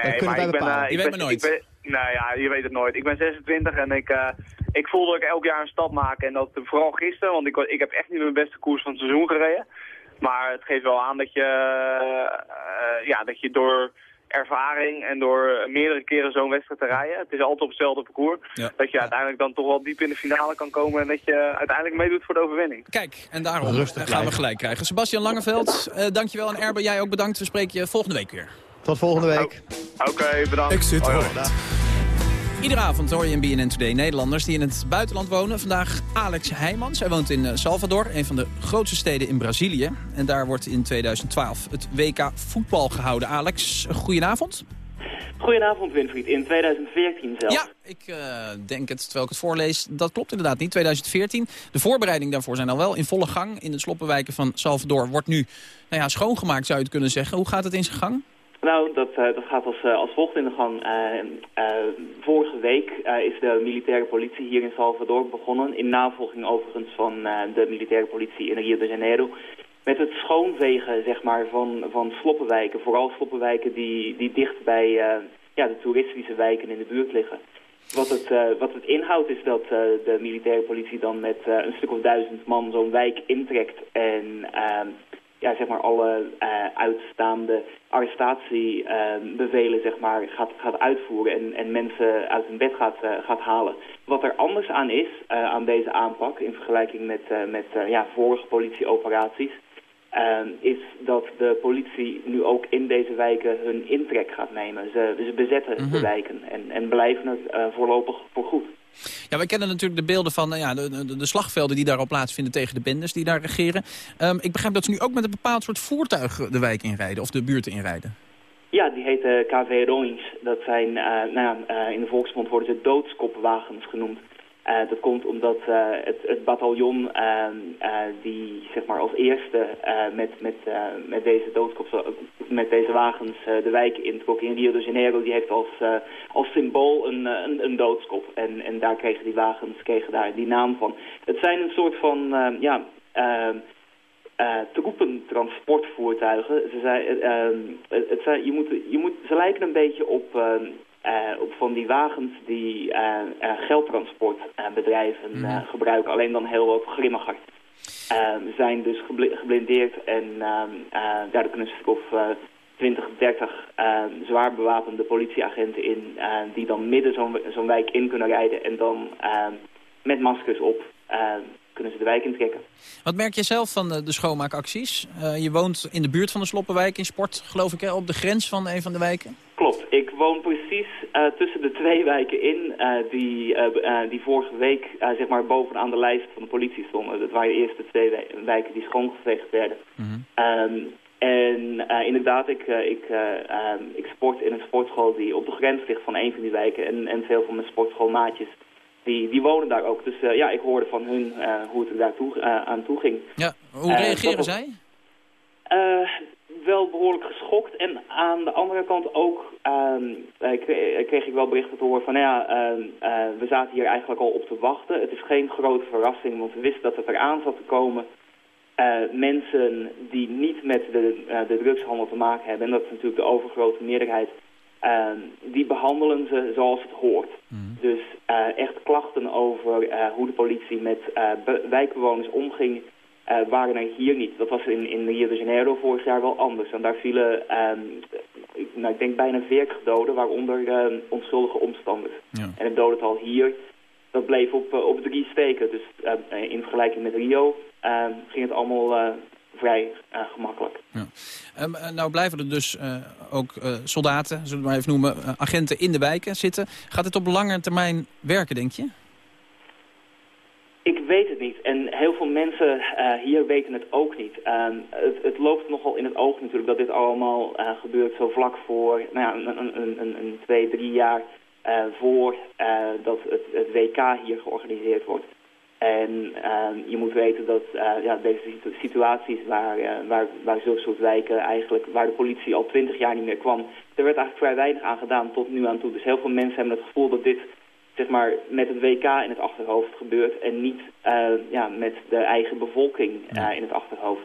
Nee, maar ik ben, eh, Je ik weet ben, maar nooit. Ik ben, nou ja, je weet het nooit. Ik ben 26 en ik, eh, ik voel dat ik elk jaar een stap maak. En dat vooral gisteren, want ik, ik heb echt niet mijn beste koers van het seizoen gereden. Maar het geeft wel aan dat je, eh, ja, dat je door ervaring en door meerdere keren zo'n wedstrijd te rijden, het is altijd op hetzelfde parcours, dat je uiteindelijk dan toch wel diep in de finale kan komen en dat je uiteindelijk meedoet voor de overwinning. Kijk, en daarom Rustig eh, gaan blijven. we gelijk krijgen. Sebastian Langeveld, eh, dankjewel. En Erben, jij ook bedankt. We spreken je volgende week weer. Tot volgende week. Oké, bedankt. Exit. Holland. Iedere avond hoor je in BNN Today Nederlanders die in het buitenland wonen. Vandaag Alex Heijmans. Hij woont in eh, Salvador, een van de grootste steden in Brazilië. En daar wordt in 2012 het WK voetbal gehouden. Alex, goedenavond. Goedenavond Winfried, in 2014 zelfs. Ja, ik eh, denk het, terwijl ik het voorlees, dat klopt inderdaad niet. 2014. De voorbereidingen daarvoor zijn al wel in volle gang. In de sloppenwijken van Salvador wordt nu nou ja, schoongemaakt, zou je het kunnen zeggen. Hoe gaat het in zijn gang? Nou, dat, eh, dat gaat als, eh, als volgt in de gang. Eh, vorige week is de militaire politie hier in Salvador begonnen. In navolging overigens van de militaire politie in Rio de Janeiro. Met het schoonvegen zeg maar, van, van sloppenwijken. Vooral sloppenwijken die, die dicht bij ja, de toeristische wijken in de buurt liggen. Wat het, wat het inhoudt is dat de militaire politie dan met een stuk of duizend man zo'n wijk intrekt. En ehm, ja, zeg maar alle uitstaande arrestatiebevelen zeg maar, gaat, gaat uitvoeren en, en mensen uit hun bed gaat, gaat halen. Wat er anders aan is, aan deze aanpak in vergelijking met, met ja, vorige politieoperaties, Ehm, is dat de politie nu ook in deze wijken hun intrek gaat nemen. Ze, ze bezetten de mhm. wijken en, en blijven het uh, voorlopig voor goed. Ja, we kennen natuurlijk de beelden van uh, ja, de, de, de, slagvelden die daarop plaatsvinden tegen de bendes die daar regeren. Um, ik begrijp dat ze nu ook met een bepaald soort voertuig de wijk inrijden of de buurt inrijden. Ja, die heten KV Roings. Dat zijn, uh, nou ja, in de volksmond worden ze doodskopwagens genoemd. Uh, dat komt omdat uh, het, het bataljon uh, die zeg maar als eerste met, met, met deze doodskop, met deze wagens de wijk introk in Rio de Janeiro, die heeft als, als symbool een, een, doodskop. En, en daar kregen die wagens kregen daar die naam van. Het zijn een soort van ja, troepentransportvoertuigen. Ze, zijn, ehm, het je moet, je moet, ze lijken een beetje op ehm, uh, op van die wagens die uh, uh, geldtransportbedrijven mm gebruiken, alleen dan heel wat grimmiger. Ehm, zijn dus geblindeerd en ehm, daar kunnen ze of 20, 30 zwaar bewapende politieagenten in, die dan midden zo'n wijk in kunnen rijden en dan met maskers op kunnen ze de wijk intrekken. Wat merk je zelf van de, de schoonmaakacties? je woont in de buurt van de Sloppenwijk in Sport, geloof ik, hè, op de grens van een van de wijken? Klopt. Ik woon precies uh, tussen de twee wijken in uh, die, uh, die vorige week zeg maar bovenaan de lijst van de politie stonden. Dat waren de eerste twee wijken die schoongeveegd werden. Mm um, en inderdaad, ik, ik, um, ik sport in een sportschool die op de grens ligt van een van die wijken. En, en veel van mijn sportschoolmaatjes die, die wonen daar ook. Dus ja, ik hoorde van hun hoe het er daartoe aan toe ging. Ja, hoe reageren zij? Wel behoorlijk geschokt. En aan de andere kant ook um, kreeg, kreeg, ik wel berichten te horen van... Nou ja, uh, uh, we zaten hier eigenlijk al op te wachten. Het is geen grote verrassing, want we wisten dat het eraan zat te komen. Mensen die niet met de, de drugshandel te maken hebben... en dat is natuurlijk de overgrote meerderheid... Ehm, die behandelen ze zoals het hoort. Mhm. Dus echt klachten over hoe de politie met wijkbewoners omging uh, waren er hier niet. Dat was in, in Rio de Janeiro vorig jaar wel anders. En daar vielen, um, nou, ik denk bijna 40 doden, waaronder um, onschuldige omstanders. Ja. En het dodental hier, dat bleef op, uh, op drie steken. Dus uh, in vergelijking met Rio ehm, ging het allemaal vrij gemakkelijk. Ja. Um, nou blijven er dus ook soldaten, zullen we maar even noemen, agenten in de wijken zitten. Gaat het op lange termijn werken, denk je? Ik weet het niet. En heel veel mensen uh, hier weten het ook niet. Uh, het, het, loopt nogal in het oog natuurlijk dat dit allemaal uh, gebeurt zo vlak voor, nou ja, een, een, een, een twee, drie jaar eh, voor dat het, het, WK hier georganiseerd wordt. En ehm, je moet weten dat ja, deze situaties waar, waar, waar zulke soort wijken eigenlijk, waar de politie al twintig jaar niet meer kwam, er werd eigenlijk vrij weinig aan gedaan tot nu aan toe. Dus heel veel mensen hebben het gevoel dat dit zeg maar, met het WK in het achterhoofd gebeurt en niet uh, ja, met de eigen bevolking uh, in het achterhoofd.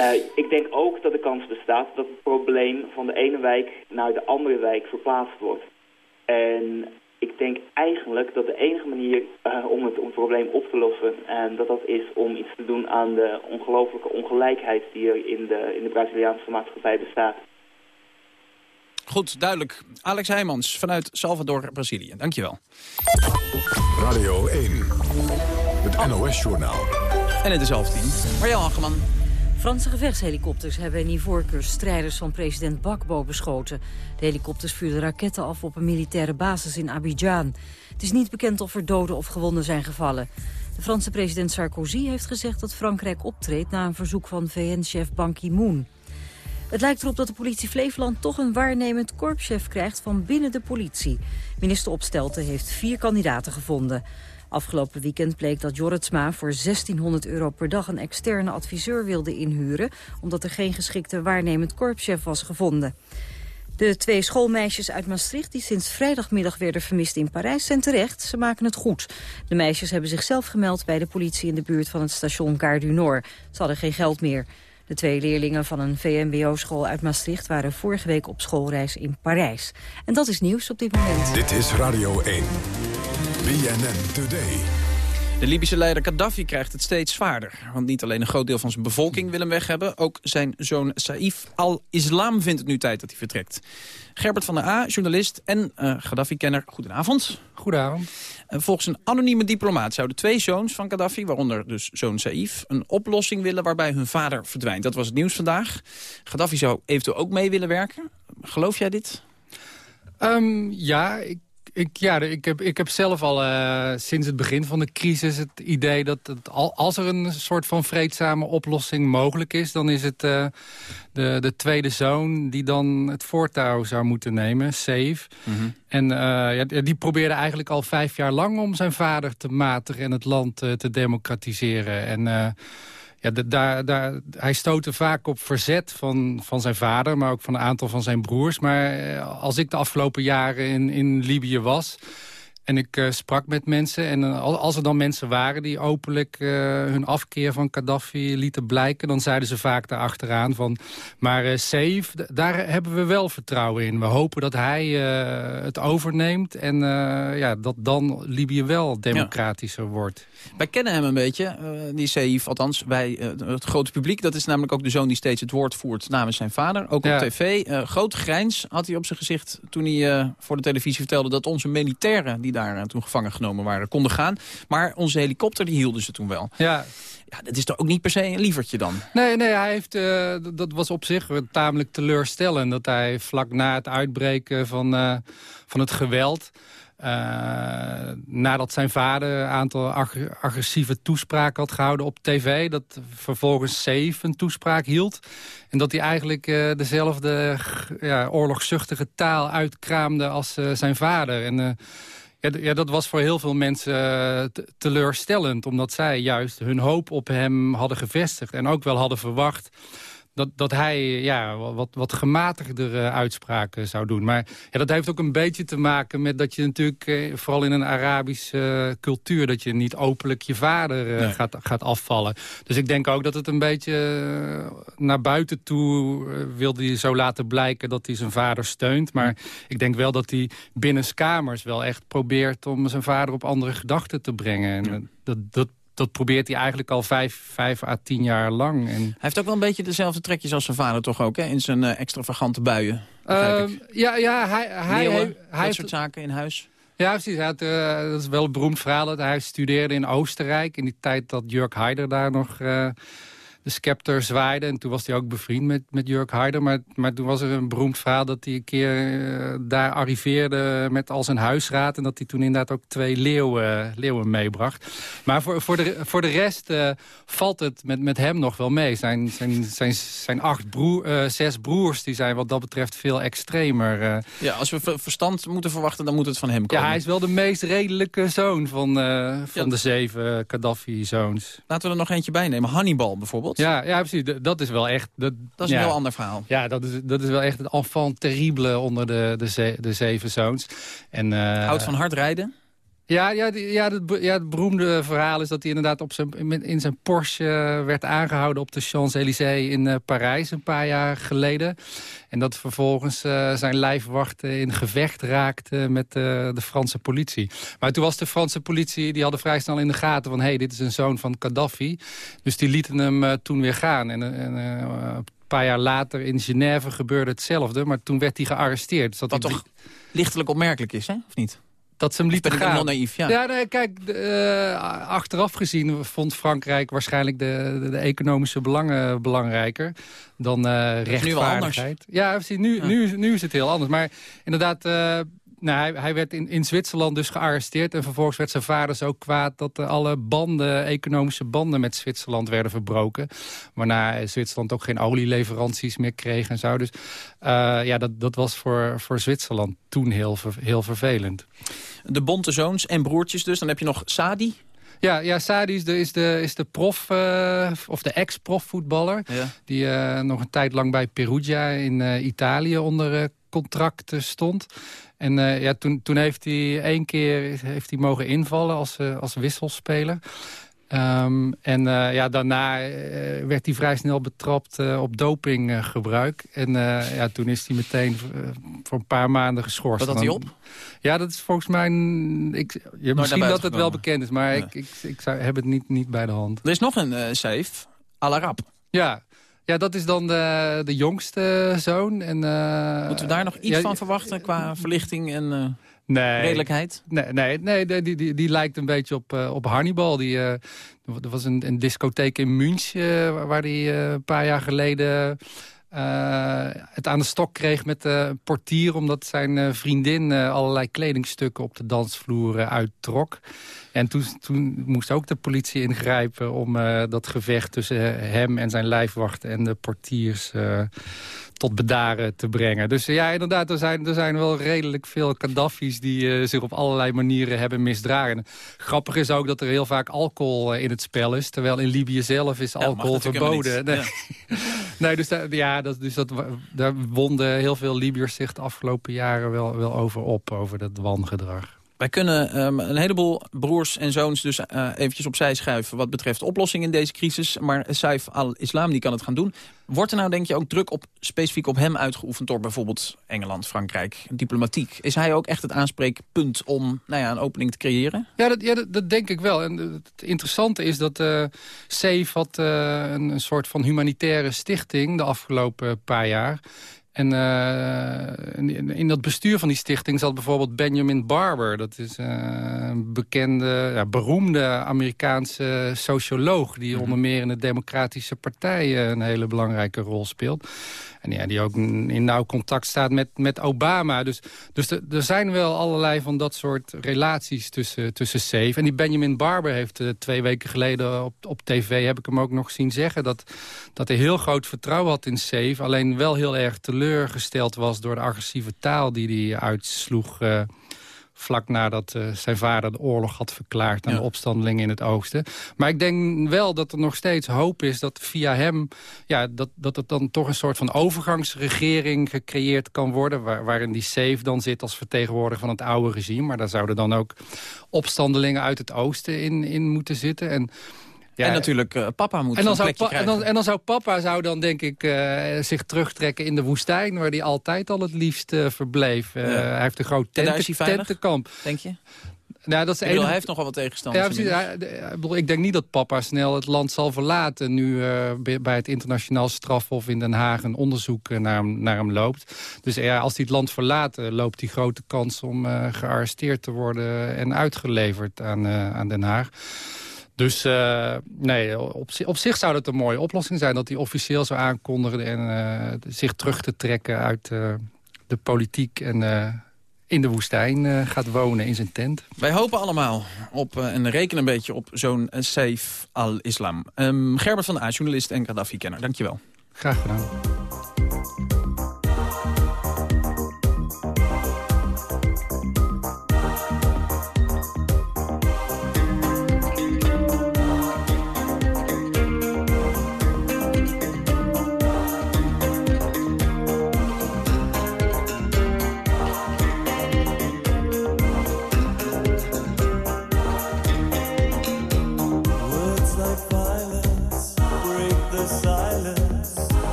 Uh, ik denk ook dat de kans bestaat dat het probleem van de ene wijk naar de andere wijk verplaatst wordt. En ik denk eigenlijk dat de enige manier om, het, om het probleem op te lossen, en dat dat is om iets te doen aan de ongelooflijke ongelijkheid die er in de, in de Braziliaanse maatschappij bestaat. Goed, duidelijk. Alex Heijmans vanuit Salvador, Brazilië. Dankjewel. Radio 1, het NOS-journaal. En het is half tien. Marjel Hageman. Franse gevechtshelikopters hebben in Ivoorkust strijders van president Bakbo beschoten. De helikopters vuurden raketten af op een militaire basis in Abidjan. Het is niet bekend of er doden of gewonden zijn gevallen. De Franse president Sarkozy heeft gezegd dat Frankrijk optreedt na een verzoek van VN-chef Ban Ki-moon. Het lijkt erop dat de politie Flevoland toch een waarnemend korpschef krijgt van binnen de politie. Minister Opstelten heeft vier kandidaten gevonden. Afgelopen weekend bleek dat Jorritsma voor 1600 euro per dag een externe adviseur wilde inhuren, omdat er geen geschikte waarnemend korpschef was gevonden. De twee schoolmeisjes uit Maastricht die sinds vrijdagmiddag werden vermist in Parijs zijn terecht. Ze maken het goed. De meisjes hebben zichzelf gemeld bij de politie in de buurt van het station Gare du Nord. Ze hadden geen geld meer. De twee leerlingen van een VMBO-school uit Maastricht waren vorige week op schoolreis in Parijs. En dat is nieuws op dit moment. Dit is Radio 1. BNN Today. De Libische leider Gaddafi krijgt het steeds zwaarder. Want niet alleen een groot deel van zijn bevolking wil hem weg hebben... ook zijn zoon Saif al-Islam vindt het nu tijd dat hij vertrekt. Gerbert van der A, journalist en uh, Gaddafi-kenner. Goedenavond. Goedenavond. Volgens een anonieme diplomaat zouden twee zoons van Gaddafi... waaronder dus zoon Saif, een oplossing willen waarbij hun vader verdwijnt. Dat was het nieuws vandaag. Gaddafi zou eventueel ook mee willen werken. Geloof jij dit? Um, ja, ik ik, ja, ik, heb, ik heb zelf al uh, sinds het begin van de crisis het idee dat het, als er een soort van vreedzame oplossing mogelijk is... dan is het uh, de, de tweede zoon die dan het voortouw zou moeten nemen, Safe. Mm -hmm. En uh, ja, die probeerde eigenlijk al vijf jaar lang om zijn vader te matigen... en het land te democratiseren. En ja, daar, hij stootte vaak op verzet van, van zijn vader, maar ook van een aantal van zijn broers. Maar eh, als ik de afgelopen jaren in, in Libië was... En ik uh, sprak met mensen. En uh, als er dan mensen waren die openlijk uh, hun afkeer van Gaddafi lieten blijken... dan zeiden ze vaak daarachteraan van... maar Safe, daar hebben we wel vertrouwen in. We hopen dat hij het overneemt en ja, dat dan Libië wel democratischer ja. wordt. Wij kennen hem een beetje, die Saif, althans bij het grote publiek. Dat is namelijk ook de zoon die steeds het woord voert namens zijn vader. Ook ja. op tv. groot grijns had hij op zijn gezicht toen hij voor de televisie vertelde... dat onze militairen... die daar eh, toen gevangen genomen waren, konden gaan. Maar onze helikopter, die hielden ze toen wel. Ja. Ja, dat is toch ook niet per se een lievertje dan? Nee, nee hij heeft, uh, dat was op zich tamelijk teleurstellend. Dat hij vlak na het uitbreken van, uh, van het geweld... Uh, nadat zijn vader een aantal ag agressieve toespraken had gehouden op tv... dat vervolgens Safe een toespraak hield. En dat hij eigenlijk uh, dezelfde ja, oorlogszuchtige taal uitkraamde als uh, zijn vader. En ja, dat was voor heel veel mensen uh, teleurstellend. Omdat zij juist hun hoop op hem hadden gevestigd. En ook wel hadden verwacht dat, dat hij ja, wat, wat gematigdere uitspraken zou doen. Maar ja, dat heeft ook een beetje te maken met dat je natuurlijk... Eh, vooral in een Arabische uh, cultuur... dat je niet openlijk je vader nee. gaat, gaat afvallen. Dus ik denk ook dat het een beetje naar buiten toe... wilde hij zo laten blijken dat hij zijn vader steunt. Maar ik denk wel dat hij binnenskamers wel echt probeert... om zijn vader op andere gedachten te brengen. En dat, dat dat probeert hij eigenlijk al vijf, vijf à tien jaar lang. En... Hij heeft ook wel een beetje dezelfde trekjes als zijn vader toch ook, hè? In zijn uh, extravagante buien, uh, Ja, ja, hij... hij, Leeuwen, hij, soort zaken in huis. Ja, precies. Hij had, uh, dat is wel een beroemd verhaal. Dat hij studeerde in Oostenrijk in die tijd dat Jörg Haider daar nog de scepter zwaaide. En toen was hij ook bevriend met, met Jurk Harder. Maar, maar toen was er een beroemd verhaal dat hij een keer uh, daar arriveerde met al zijn huisraad. En dat hij toen inderdaad ook twee leeuwen, leeuwen meebracht. Maar voor, voor, de, voor de rest uh, valt het met, met hem nog wel mee. Zijn, zijn, zijn, zijn acht broer, uh, zes broers die zijn wat dat betreft veel extremer. ja, als we verstand moeten verwachten, dan moet het van hem komen. Ja, hij is wel de meest redelijke zoon van, van ja. de zeven Gaddafi-zoons. Laten we er nog eentje bij nemen. Hannibal bijvoorbeeld. Ja, ja, precies. Dat is wel echt... Dat, dat is ja, een heel ander verhaal. Ja, dat is, dat is wel echt het enfant terrible onder de, de, ze, de zeven zoons. En, uh, Houdt van hard rijden? Ja, ja, ja, het, ja, het beroemde verhaal is dat hij inderdaad op zijn, in zijn Porsche werd aangehouden op de Champs-Élysées in uh, Parijs een paar jaar geleden. En dat vervolgens uh, zijn lijfwachten in gevecht raakte met uh, de Franse politie. Maar toen was de Franse politie, die hadden vrij snel in de gaten van... hé, hey, dit is een zoon van Gaddafi. Dus die lieten hem toen weer gaan. En, en een paar jaar later in Genève gebeurde hetzelfde. Maar toen werd hij gearresteerd. Dus dat Wat toch lichtelijk opmerkelijk is, hè? Of niet? Dat ze hem lieten gaan. Ik naïef, ja. ja nee, kijk, uh, achteraf gezien vond Frankrijk waarschijnlijk de, de, de economische belangen belangrijker dan uh, rechtvaardigheid. Ja, precies. Nu, ja. nu, nu is het heel anders. Maar inderdaad, uh, nou, hij, hij, werd in, in Zwitserland dus gearresteerd. En vervolgens werd zijn vader zo kwaad dat alle banden, economische banden met Zwitserland werden verbroken. Waarna Zwitserland ook geen olieleveranties meer kreeg en zo. Dus uh, ja, dat, dat was voor, voor Zwitserland toen heel, heel vervelend. De bonte zoons en broertjes dus. Dan heb je nog Sadi. Ja, ja Sadi is de, is de, is de prof, uh, of de ex-profvoetballer. Ja. Die uh, nog een tijd lang bij Perugia in Italië onder contract stond. En uh, ja, toen, toen heeft hij één keer heeft hij mogen invallen als, uh, als wisselspeler. Ehm, en eh, ja, daarna eh, werd hij vrij snel betrapt op dopinggebruik. en ja, toen is hij meteen voor een paar maanden geschorst. Wat had hij op? Ja, dat is volgens mij... Ik, ja, misschien dat het wel bekend is, maar ik, ik, ik zou, heb het niet, niet bij de hand. Er is nog een safe, Al-Arab. Ja, ja, dat is dan de, de jongste zoon. En, Moeten we daar nog iets van verwachten qua verlichting en nee, redelijkheid? Nee, nee, nee die, die, die lijkt een beetje op, uh, op Hannibal. Die, er was een, een discotheek in München waar hij een paar jaar geleden... het aan de stok kreeg met de portier... omdat zijn vriendin allerlei kledingstukken op de dansvloer uittrok. En toen, toen, moest ook de politie ingrijpen om dat gevecht tussen hem en zijn lijfwachten en de portiers tot bedaren te brengen. Dus ja, inderdaad, er zijn, er zijn wel redelijk veel Gaddafi's... die uh, zich op allerlei manieren hebben misdragen. Grappig is ook dat er heel vaak alcohol uh, in het spel is... terwijl in Libië zelf is alcohol ja, verboden. Nee. Ja. nee, dus, daar, ja, dat, dus dat, daar wonden heel veel Libiërs zich de afgelopen jaren wel, wel over op... over dat wangedrag. Wij kunnen um, een heleboel broers en zoons dus uh, eventjes opzij schuiven... wat betreft oplossing in deze crisis. Maar Saif al-Islam die kan het gaan doen. Wordt er nou denk je ook druk op, specifiek op hem uitgeoefend... door bijvoorbeeld Engeland, Frankrijk, diplomatiek? Is hij ook echt het aanspreekpunt om nou ja, een opening te creëren? Ja, dat, ja, dat, denk ik wel. En het interessante is dat uh, Saif had uh, een, een soort van humanitaire stichting... de afgelopen paar jaar... En uh, in dat bestuur van die stichting zat bijvoorbeeld Benjamin Barber. Dat is uh, een bekende, ja, beroemde Amerikaanse socioloog... die mhm. onder meer in de Democratische Partij een hele belangrijke rol speelt. En ja, die ook in nauw contact staat met, met Obama. Dus, dus er zijn wel allerlei van dat soort relaties tussen, tussen Safe. En die Benjamin Barber heeft uh, twee weken geleden op, op tv... heb ik hem ook nog zien zeggen dat, dat hij heel groot vertrouwen had in Safe. Alleen wel heel erg teleurgesteld was door de agressieve taal die hij uitsloeg... Uh, vlak nadat uh, zijn vader de oorlog had verklaard... aan de opstandelingen in het oosten. Maar ik denk wel dat er nog steeds hoop is dat via hem... Ja, dat, dat het dan toch een soort van overgangsregering gecreëerd kan worden... Waar, waarin die Safe dan zit als vertegenwoordiger van het oude regime. Maar daar zouden dan ook opstandelingen uit het oosten in, in moeten zitten... En, ja, en natuurlijk uh, papa moet en dan, zou en, dan, en dan zou papa zou dan denk ik uh, zich terugtrekken in de woestijn... waar hij altijd al het liefst uh, verbleef. Ja. Hij heeft een groot tent, tentenkamp. Denk je? Nou, dat is bedoel, hij heeft nogal wat tegenstanders. Ja, precies. ik, bedoel, ik denk niet dat papa snel het land zal verlaten... nu bij het internationaal strafhof in Den Haag een onderzoek naar, hem, naar hem loopt. Dus ja, als hij het land verlaat, loopt hij grote kans om gearresteerd te worden... en uitgeleverd aan, aan Den Haag. Dus uh, nee, op, op, zich zou dat een mooie oplossing zijn... dat hij officieel zou aankondigen en uh, zich terug te trekken uit uh, de politiek... en in de woestijn gaat wonen in zijn tent. Wij hopen allemaal op en rekenen een beetje op zo'n Saif al-Islam. Um, Gerbert van de A, journalist en Gaddafi-kenner. Dankjewel. Graag gedaan.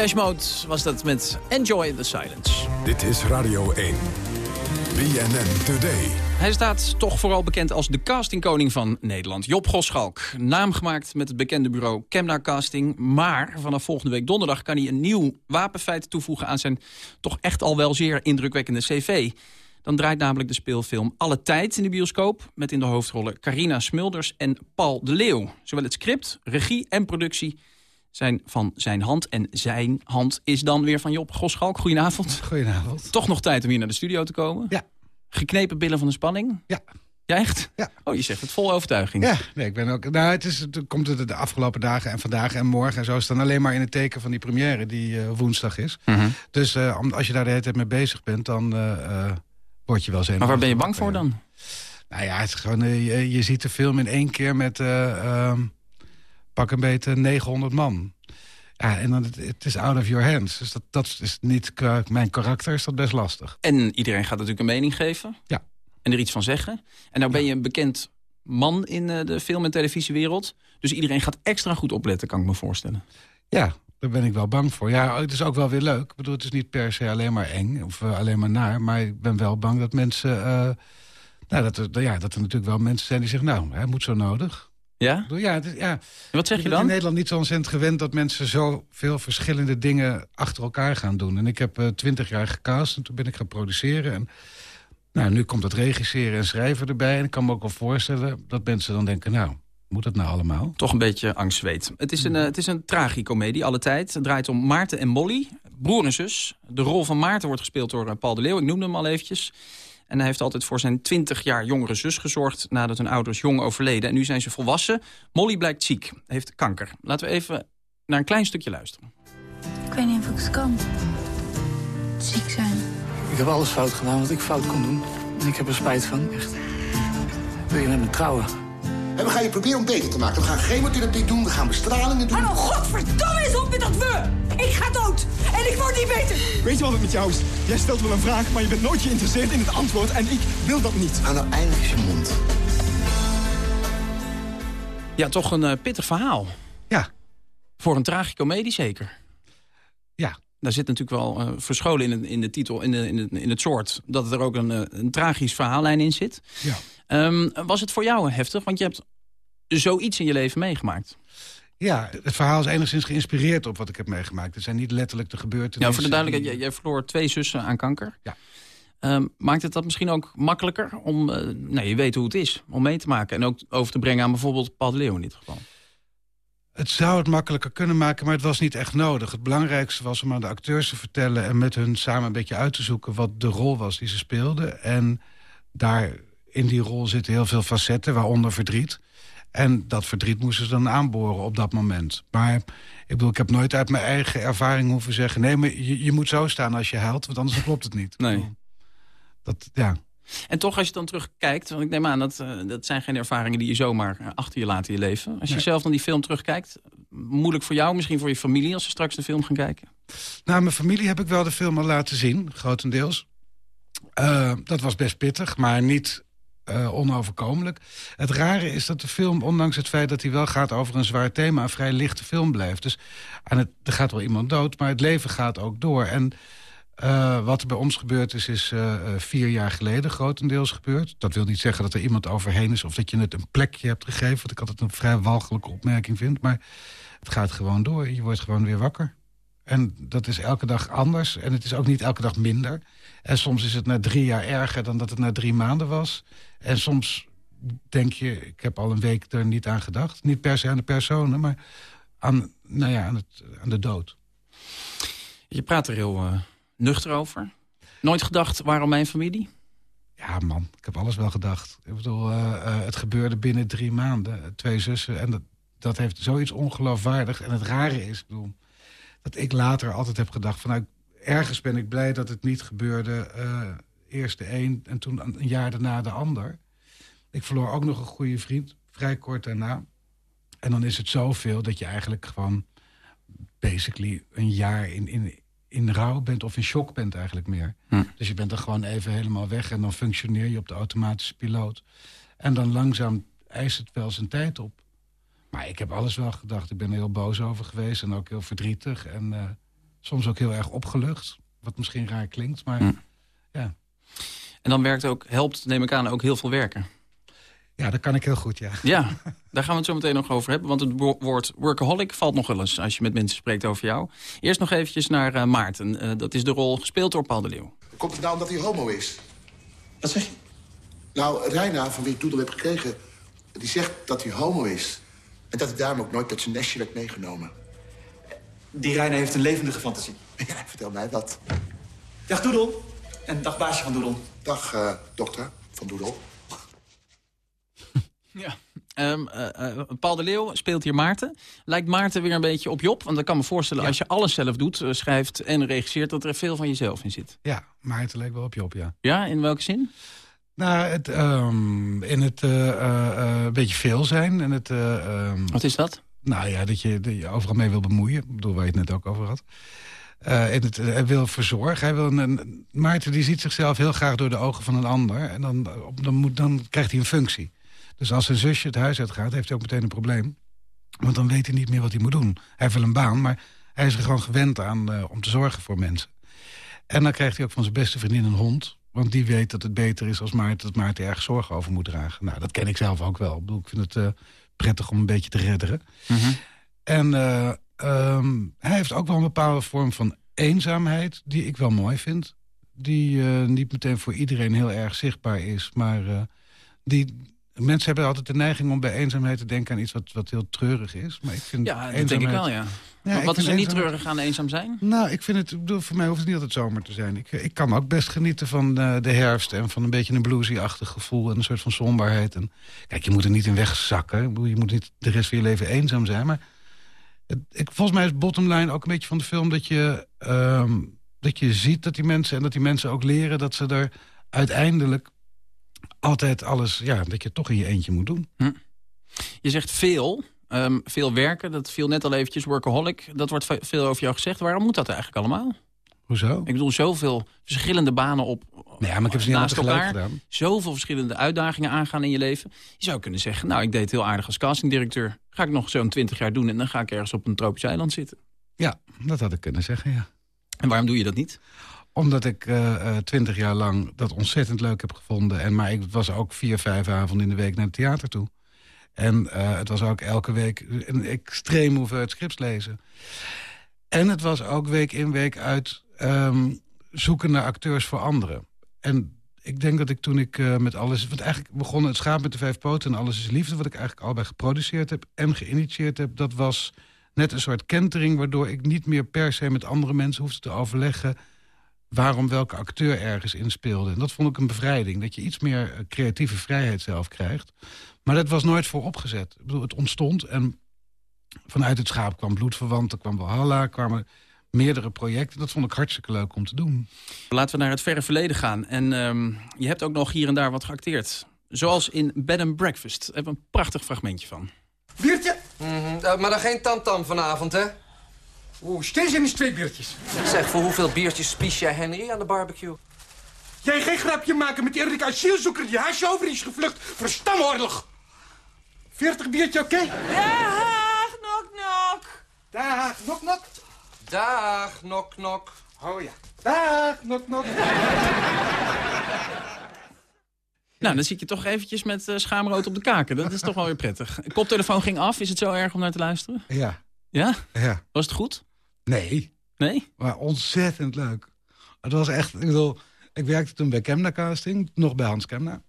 Depeche Mode was dat met Enjoy the Silence. Dit is Radio 1. BNN Today. Hij staat toch vooral bekend als de castingkoning van Nederland. Job Goschalk, naam gemaakt met het bekende bureau Kemna Casting. Maar vanaf volgende week donderdag kan hij een nieuw wapenfeit toevoegen... aan zijn toch echt al wel zeer indrukwekkende cv. Dan draait namelijk de speelfilm Alle Tijd in de bioscoop... met in de hoofdrollen Carina Smulders en Paul de Leeuw. Zowel het script, regie en productie zijn van zijn hand. En zijn hand is dan weer van Job Goschalk. Goedenavond. Goedenavond. Toch nog tijd om hier naar de studio te komen? Ja. Geknepen billen van de spanning? Ja. Ja, echt? Ja. Oh, je zegt het vol overtuiging. Ja, nee, ik ben ook. Nou, het, is, het komt het de afgelopen dagen en vandaag en morgen en zo is dan alleen maar in het teken van die première die uh, woensdag is. Mhm. Dus uh, als je daar de hele tijd mee bezig bent, dan uh, word je wel zenuwachtig. Maar waar ben je bang voor dan? Nou ja, het is gewoon, je, je, ziet de film in één keer met ehm, pak een beetje 900 man. Ja, en dan, het is out of your hands. Dus dat, dat is niet mijn karakter, is dat best lastig. En iedereen gaat natuurlijk een mening geven. Ja. En er iets van zeggen. En nou ben je een bekend man in de film- en televisiewereld. Dus iedereen gaat extra goed opletten, kan ik me voorstellen. Ja, daar ben ik wel bang voor. Ja, het is ook wel weer leuk. Ik bedoel, het is niet per se alleen maar eng of uh, alleen maar naar. Maar ik ben wel bang dat mensen... Uh, nou, dat er, ja, dat er natuurlijk wel mensen zijn die zeggen... nou, hij moet zo nodig. Ja? Ja, het is, ja. Wat zeg je ben dan? in Nederland niet zo ontzettend gewend dat mensen zoveel verschillende dingen achter elkaar gaan doen. En ik heb twintig jaar gecast en toen ben ik gaan produceren. En nou, nu komt het regisseren en schrijven erbij. En ik kan me ook wel voorstellen dat mensen dan denken, nou, moet het nou allemaal? Toch een beetje angstzweet. Het is een, uh, het is een tragicomedie, alle tijd. Het draait om Maarten en Molly, broer en zus. De rol van Maarten wordt gespeeld door uh, Paul de Leeuw. Ik noemde hem al eventjes. En hij heeft altijd voor zijn 20 jaar jongere zus gezorgd... nadat hun ouders jong overleden. En nu zijn ze volwassen. Molly blijkt ziek, heeft kanker. Laten we even naar een klein stukje luisteren. Ik weet niet of ik het kan. Ziek zijn. Ik heb alles fout gedaan wat ik fout kon doen. En ik heb er spijt van, echt. Wil je met me trouwen? En we gaan je proberen om beter te maken. We gaan chemotherapie doen, we gaan bestralingen doen. Hallo, godverdomme is op met dat we! Ik ga dood en ik word niet beter. Weet je wat het met jou is? Jij stelt wel een vraag, maar je bent nooit geïnteresseerd in het antwoord. En ik wil dat niet. Nou, nou eindelijk is je mond. Ja, toch een uh, pittig verhaal. Ja. Voor een tragicomedie zeker. Ja. Daar zit natuurlijk wel uh, verscholen in, in de titel, in, de, in, het, in het soort... dat er ook een, uh, een tragisch verhaallijn in zit. Ja. Um, was het voor jou heftig? Want je hebt zoiets in je leven meegemaakt. Ja, het verhaal is enigszins geïnspireerd op wat ik heb meegemaakt. Het zijn niet letterlijk de gebeurtenissen. Ja, voor de duidelijkheid, jij, jij verloor twee zussen aan kanker. Ja. Um, maakt het dat misschien ook makkelijker om, uh, nou, je weet hoe het is, om mee te maken... en ook over te brengen aan bijvoorbeeld Paul de Leeuw in dit geval? Het zou het makkelijker kunnen maken, maar het was niet echt nodig. Het belangrijkste was om aan de acteurs te vertellen... en met hun samen een beetje uit te zoeken wat de rol was die ze speelden. En daar in die rol zitten heel veel facetten, waaronder verdriet. En dat verdriet moesten ze dan aanboren op dat moment. Maar ik bedoel, ik heb nooit uit mijn eigen ervaring hoeven zeggen... nee, maar je, je moet zo staan als je huilt, want anders klopt het niet. Nee. Dat, ja. En toch, als je dan terugkijkt... want ik neem aan, dat, uh, dat zijn geen ervaringen die je zomaar achter je laat in je leven. Als je Nee. zelf dan die film terugkijkt... moeilijk voor jou, misschien voor je familie... als ze straks de film gaan kijken? Nou, mijn familie heb ik wel de film al laten zien, grotendeels. Uh, dat was best pittig, maar niet uh, onoverkomelijk. Het rare is dat de film, ondanks het feit dat hij wel gaat over een zwaar thema... een vrij lichte film blijft. Dus aan het, er gaat wel iemand dood, maar het leven gaat ook door. En uh, wat er bij ons gebeurd is, is uh, vier jaar geleden grotendeels gebeurd. Dat wil niet zeggen dat er iemand overheen is... of dat je het een plekje hebt gegeven, wat ik altijd een vrij walgelijke opmerking vind. Maar het gaat gewoon door, je wordt gewoon weer wakker. En dat is elke dag anders. En het is ook niet elke dag minder. En soms is het na drie jaar erger dan dat het na drie maanden was. En soms denk je, ik heb al een week er niet aan gedacht. Niet per se aan de personen, maar aan, nou ja, aan, het, aan de dood. Je praat er heel uh, nuchter over. Nooit gedacht, waarom mijn familie? Ja, man, ik heb alles wel gedacht. Ik bedoel, uh, uh, het gebeurde binnen drie maanden. Twee zussen. En dat, dat heeft zoiets ongeloofwaardig. En het rare is, ik bedoel dat ik later altijd heb gedacht... van nou, ergens ben ik blij dat het niet gebeurde... Uh, eerst de een en toen een jaar daarna de ander. Ik verloor ook nog een goede vriend, vrij kort daarna. En dan is het zoveel dat je eigenlijk gewoon... basically een jaar in, in, in rouw bent of in shock bent eigenlijk meer. Hm. Dus je bent er gewoon even helemaal weg... en dan functioneer je op de automatische piloot. En dan langzaam eist het wel zijn tijd op. Maar ik heb alles wel gedacht. Ik ben er heel boos over geweest en ook heel verdrietig. En uh, Soms ook heel erg opgelucht. Wat misschien raar klinkt, maar Hm. ja. En dan werkt ook, helpt, neem ik aan, ook heel veel werken. Ja, dat kan ik heel goed, ja. Ja, daar gaan we het zo meteen nog over hebben. Want het wo- woord workaholic valt nog wel eens als je met mensen spreekt over jou. Eerst nog eventjes naar eh, Maarten. Eh, dat is de rol gespeeld door Paul de Leeuw. Komt het nou omdat hij homo is? Wat zeg je? Nou, Reina, van wie ik Doedel heb gekregen... die zegt dat hij homo is. En dat hij daarom ook nooit met zijn nestje werd meegenomen. Die Reiner heeft een levendige fantasie. Ja, vertel mij wat. Dag Doedel. En dag baasje van Doedel. Dag, eh, dokter van Doedel. Ja. Ehm, eh, eh, Paul de Leeuw speelt hier Maarten. Lijkt Maarten weer een beetje op Job? Want ik kan me voorstellen, als je alles zelf doet, schrijft en regisseert... dat er veel van jezelf in zit. Ja, maar het lijkt wel op Job, ja. Ja, in welke zin? Nou, het, ehm, in het eh, eh, eh, een beetje veel zijn. En het, eh, ehm, Wat is dat? Nou ja, dat je, je overal mee wil bemoeien. Ik bedoel, waar je het net ook over had. Eh, en het, hij wil verzorgen. Hij wil een, Maarten die ziet zichzelf heel graag door de ogen van een ander. En dan, dan, moet, dan krijgt hij een functie. Dus als zijn zusje het huis uitgaat, heeft hij ook meteen een probleem. Want dan weet hij niet meer wat hij moet doen. Hij heeft wel een baan, maar hij is er gewoon gewend aan eh, om te zorgen voor mensen. En dan krijgt hij ook van zijn beste vriendin een hond. Want die weet dat het beter is als Maarten, dat Maarten erg zorgen over moet dragen. Nou, dat ken ik zelf ook wel. Ik, bedoel, ik vind het eh, prettig om een beetje te redderen. En eh, ehm, hij heeft ook wel een bepaalde vorm van eenzaamheid... die ik wel mooi vind. Die eh, niet meteen voor iedereen heel erg zichtbaar is. Maar eh, die, mensen hebben altijd de neiging om bij eenzaamheid te denken... aan iets wat, wat heel treurig is. Maar ik vind Ja, dat denk ik wel, ja. Ja, Wat- is er niet eenzaamheid- treurig aan eenzaam zijn? nou, ik vind het, voor mij hoeft het niet altijd zomer te zijn. Ik, ik kan ook best genieten van eh, de herfst en van een beetje een bluesy-achtig gevoel en een soort van somberheid. En, kijk, je moet er niet in wegzakken. Je moet niet de rest van je leven eenzaam zijn. Maar het, ik, volgens mij is bottom line ook een beetje van de film dat je, ehm, dat je ziet dat die mensen en dat die mensen ook leren dat ze er uiteindelijk altijd alles, ja, dat je toch in je eentje moet doen. Je zegt veel, ehm, veel werken. Dat viel net al eventjes, workaholic. Dat wordt ve- veel over jou gezegd. Waarom moet dat eigenlijk allemaal? Hoezo? Ik bedoel, zoveel verschillende banen op Nee, maar ik heb ze niet naast elkaar. gedaan. Zoveel verschillende uitdagingen aangaan in je leven. Je zou kunnen zeggen, nou, ik deed heel aardig als castingdirecteur. Ga ik nog zo'n twintig jaar doen en dan ga ik ergens op een tropisch eiland zitten. Ja, dat had ik kunnen zeggen, ja. En waarom doe je dat niet? Omdat ik twintig jaar lang dat ontzettend leuk heb gevonden. En, maar ik was ook vier, vijf avonden in de week naar het theater toe. En eh, het was ook elke week een extreem hoeveelheid scripts lezen. En het was ook week in, week uit ehm, zoeken naar acteurs voor anderen. En ik denk dat ik toen ik eh, met alles... Want eigenlijk begon het schaap met de vijf poten en alles is liefde... wat ik eigenlijk al bij geproduceerd heb en geïnitieerd heb... dat was net een soort kentering... waardoor ik niet meer per se met andere mensen hoefde te overleggen... waarom welke acteur ergens in speelde. En dat vond ik een bevrijding. Dat je iets meer eh, creatieve vrijheid zelf krijgt. Maar dat was nooit voor opgezet. Ik bedoel, het ontstond en vanuit het schaap kwam Bloedverwanten... kwam Valhalla, kwamen meerdere projecten. Dat vond ik hartstikke leuk om te doen. Laten we naar het verre verleden gaan. En ehm, je hebt ook nog hier en daar wat geacteerd. Zoals in Bed and Breakfast. Daar hebben we een prachtig fragmentje van. Biertje? maar dan geen tamtam vanavond, hè? Oeh, steeds in eens twee biertjes. Zeg, voor hoeveel biertjes spies jij Henry aan de barbecue? Jij geen grapje maken met Erik asielzoeker die hasje over is gevlucht voor stamoorlog. 40 biertje, oké? Dag, nok, nok. Dag, nok, nok. Dag, nok, nok. Oh ja. Dag, nok, nok. Nou, dan zit je toch eventjes met eh, schaamrood op de kaken. Dat is toch wel weer prettig. De koptelefoon ging af. Is het zo erg om naar te luisteren? Ja. Ja? Ja. Was het goed? Nee. Nee? Maar ontzettend leuk. Het was echt, ik bedoel, ik werkte toen bij Kemna Casting, nog bij Hans Kemna.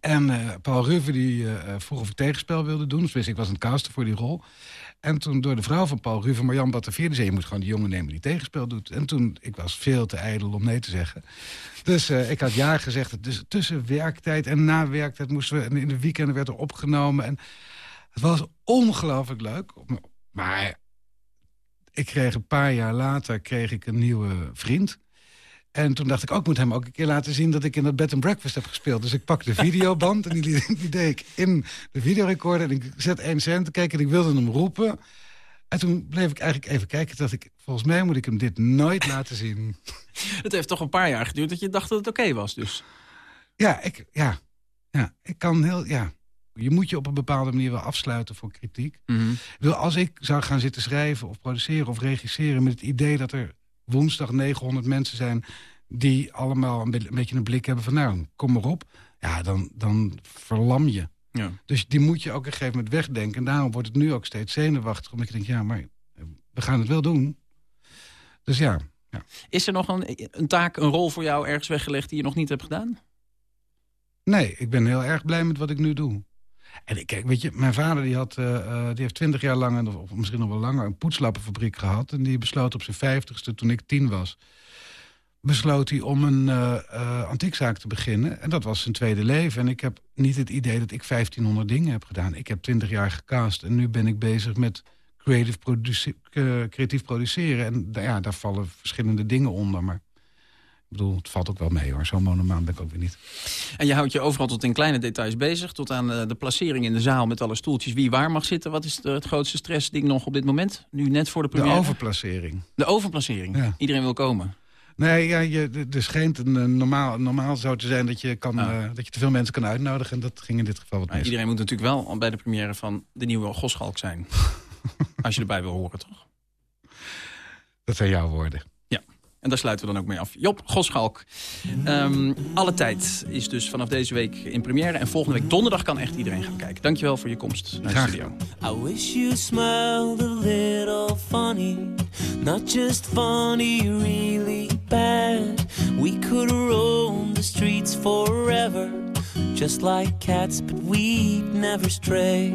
En eh, Paul Ruve die eh, vroeg of ik tegenspel wilde doen. Dus ik was aan het casten voor die rol. En toen door de vrouw van Paul Ruve, Marjan Battenvier, die zei... je moet gewoon die jongen nemen die tegenspel doet. En toen, ik was veel te ijdel om nee te zeggen. Dus eh, ik had ja gezegd. Dus tussen werktijd en na werktijd moesten we... en in de weekenden werd er opgenomen. En het was ongelooflijk leuk. Maar ik kreeg een paar jaar later kreeg ik een nieuwe vriend. En toen dacht ik, ook ik moet hem ook een keer laten zien... dat ik in dat bed and breakfast heb gespeeld. Dus ik pakte de videoband en die, die deed ik in de videorecorder. En ik zet één cent te kijken en ik wilde hem roepen. En toen bleef ik eigenlijk even kijken. dacht ik, volgens mij moet ik hem dit nooit laten zien. Het heeft toch een paar jaar geduurd dat je dacht dat het oké was dus. Ja, ik, ja, ja, ik kan heel, ja. Je moet je op een bepaalde manier wel afsluiten voor kritiek. Ik bedoel, als ik zou gaan zitten schrijven of produceren of regisseren... met het idee dat er woensdag 900 mensen zijn... die allemaal een, be- een beetje een blik hebben van... nou, kom maar op. Ja, dan, dan verlam je. Ja. Dus die moet je ook op een gegeven moment wegdenken. En daarom wordt het nu ook steeds zenuwachtig. Omdat je denkt, ja, maar eh, we gaan het wel doen. Dus ja, ja. Is er nog een, een taak, een rol voor jou ergens weggelegd die je nog niet hebt gedaan? Nee, ik ben heel erg blij met wat ik nu doe. En ik, kijk, weet je, mijn vader die had, eh, eh, die heeft twintig jaar lang, of- misschien nog wel langer, een poetslappenfabriek gehad. En die besloot op zijn vijftigste, toen ik tien was, besloot hij om een eh, antiekzaak te beginnen. En dat was zijn tweede leven. En ik heb niet het idee dat ik 1500 dingen heb gedaan. Ik heb twintig jaar gecast en nu ben ik bezig met creative creatief produceren. En da- ja, daar vallen verschillende dingen onder. Maar ik bedoel, het valt ook wel mee hoor. Zo'n monomaan ben ik ook weer niet. En je houdt je overal tot in kleine details bezig. Tot aan eh, de placering in de zaal met alle stoeltjes. Wie waar mag zitten. Wat is de- het grootste stressding nog op dit moment? Nu net voor de De première. overplacering. De overplacering. Ja. Iedereen wil komen. Nee, ja, je, er schijnt een, eh, normaal, normaal zo te zijn dat je, kan, Ah. eh, dat je te veel mensen kan uitnodigen. En dat ging in dit geval wat mis. iedereen moet natuurlijk wel bij de première van de nieuwe Goschalk zijn. Als je erbij wil horen, toch? Dat zijn jouw woorden. En daar sluiten we dan ook mee af. Job Goschalk. Ehm, alle tijd is dus vanaf deze week in première. En volgende week donderdag kan echt iedereen gaan kijken. Dankjewel voor je komst naar de Graag studio. I wish you smiled a little funny. Not just funny, really bad. We could roam the streets forever. Just like cats, but we'd never stray.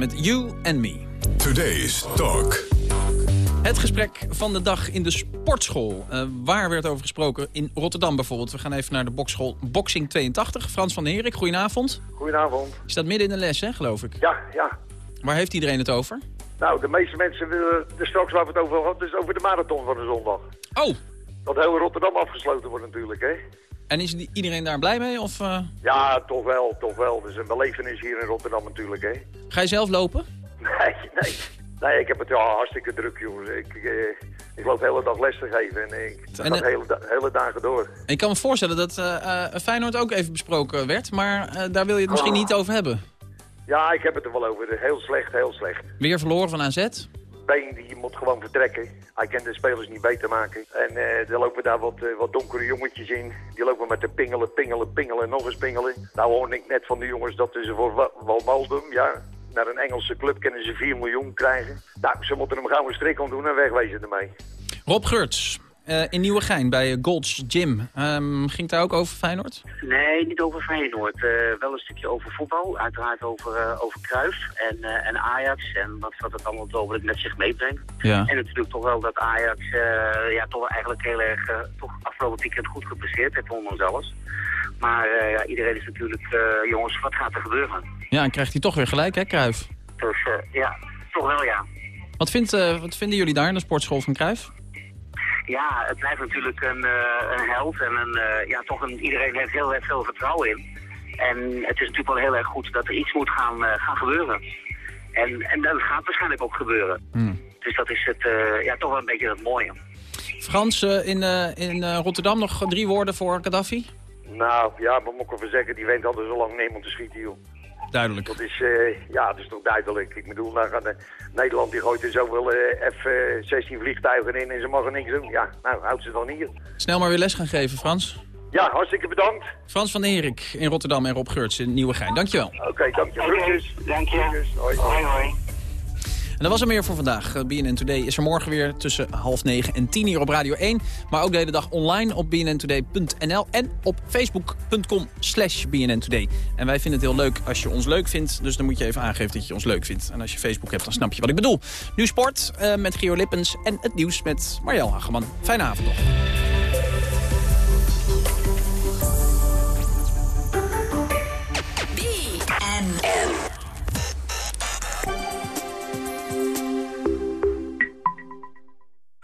Met You and Me. Today's Talk. Het gesprek van de dag in de sportschool. Eh, waar werd over gesproken? In Rotterdam bijvoorbeeld. We gaan even naar de bokschool Boxing 82. Frans van der Herik, goedenavond. Goedenavond. Je staat midden in de les, hè, geloof ik? Ja, ja. Waar heeft iedereen het over? Nou, de meeste mensen willen er straks waar we het over hadden, dus over de marathon van de zondag. Oh! Dat heel Rotterdam afgesloten wordt natuurlijk, hè? En is iedereen daar blij mee? Of eh, Ja, toch wel, toch wel. Het is een belevenis hier in Rotterdam natuurlijk, hè. ga je zelf lopen? Nee, nee. Nee, ik heb het ja, hartstikke druk, jongens. Ik, eh, ik loop de hele dag les te geven en ik ga eh, de hele, da- hele dagen door. Ik kan me voorstellen dat eh, eh, Feyenoord ook even besproken werd. Maar eh, daar wil je het misschien Ah. niet over hebben. Ja, ik heb het er wel over. Heel slecht, heel slecht. Weer verloren van AZ. Die moet gewoon vertrekken. Hij kan de spelers niet beter maken. En eh er lopen daar wat, eh, wat donkere jongetjes in. Die lopen met de pingelen, pingelen, pingelen en nog eens pingelen. Nou hoor ik net van de jongens dat ze voor Wa- Walmaldum, ja, naar een Engelse club kunnen ze 4 miljoen krijgen. Nou, ze moeten hem gauw een strik om doen en wegwezen ermee. Rob Geurts eh, in Nieuwegein bij Gold's Gym. Ehm, ging het daar ook over Feyenoord? Nee, niet over Feyenoord. Eh, wel een stukje over voetbal. Uiteraard over, eh over Cruijff en, en Ajax. En wat, wat het allemaal dodelijk met zich meebrengt. Ja. En natuurlijk toch wel dat Ajax ja, toch eigenlijk heel erg toch afgelopen weekend goed gepresteerd heeft, ondanks alles. Maar ja, iedereen is natuurlijk, jongens, wat gaat er gebeuren? Ja, en krijgt hij toch weer gelijk, hè, Cruijff? Dus ja, toch wel ja. Wat, vindt, wat vinden jullie daar in de sportschool van Cruijff? Ja, het blijft natuurlijk een, eh, een held en een, eh, ja, toch een, iedereen heeft heel erg veel vertrouwen in. En het is natuurlijk wel heel erg goed dat er iets moet gaan, eh, gaan gebeuren. En, en dat gaat waarschijnlijk ook gebeuren. Hmm. Dus dat is het, eh, ja, toch wel een beetje het mooie. Frans, in, eh, in eh, Rotterdam nog drie woorden voor Gaddafi? Nou, ja, wat moet ik ervan zeggen? Die went altijd zo lang nemen om te schieten, joh. Duidelijk. Dat is, eh, ja, dat is toch duidelijk. Ik bedoel, nou gaat, eh, Nederland die gooit er zoveel eh, F-16 vliegtuigen in en ze mogen niks doen. Ja, nou, houd ze dan hier. Snel maar weer les gaan geven, Frans. Ja, hartstikke bedankt. Frans van Erik in Rotterdam en Rob Geurts in Nieuwegein. Dankjewel. Oké, dank je. Groetjes. Dank je. Hoi, hoi. hoi. En dat was er meer voor vandaag. Eh, BNN Today is er morgen weer tussen half negen en tien hier op Radio 1. Maar ook de hele dag online op bnntoday.nl en op facebook.com slash bnntoday. En wij vinden het heel leuk als je ons leuk vindt. Dus dan moet je even aangeven dat je ons leuk vindt. En als je Facebook hebt, dan snap je wat ik bedoel. Nu sport eh, met Gio Lippens en het nieuws met Marjel Hageman. Fijne avond nog.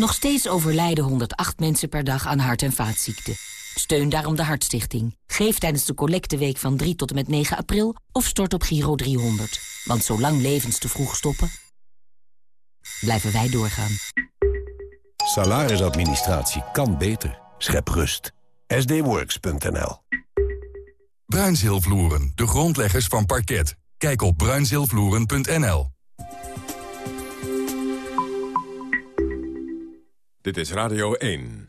Nog steeds overlijden 108 mensen per dag aan hart- en vaatziekten. Steun daarom de Hartstichting. Geef tijdens de collecteweek van 3 tot en met 9 april of stort op Giro 300. Want zolang levens te vroeg stoppen, blijven wij doorgaan. Salarisadministratie kan beter. Schep rust. sdworks.nl Bruinzeelvloeren, de grondleggers van parket. Kijk op bruinzeelvloeren.nl. Dit is Radio 1.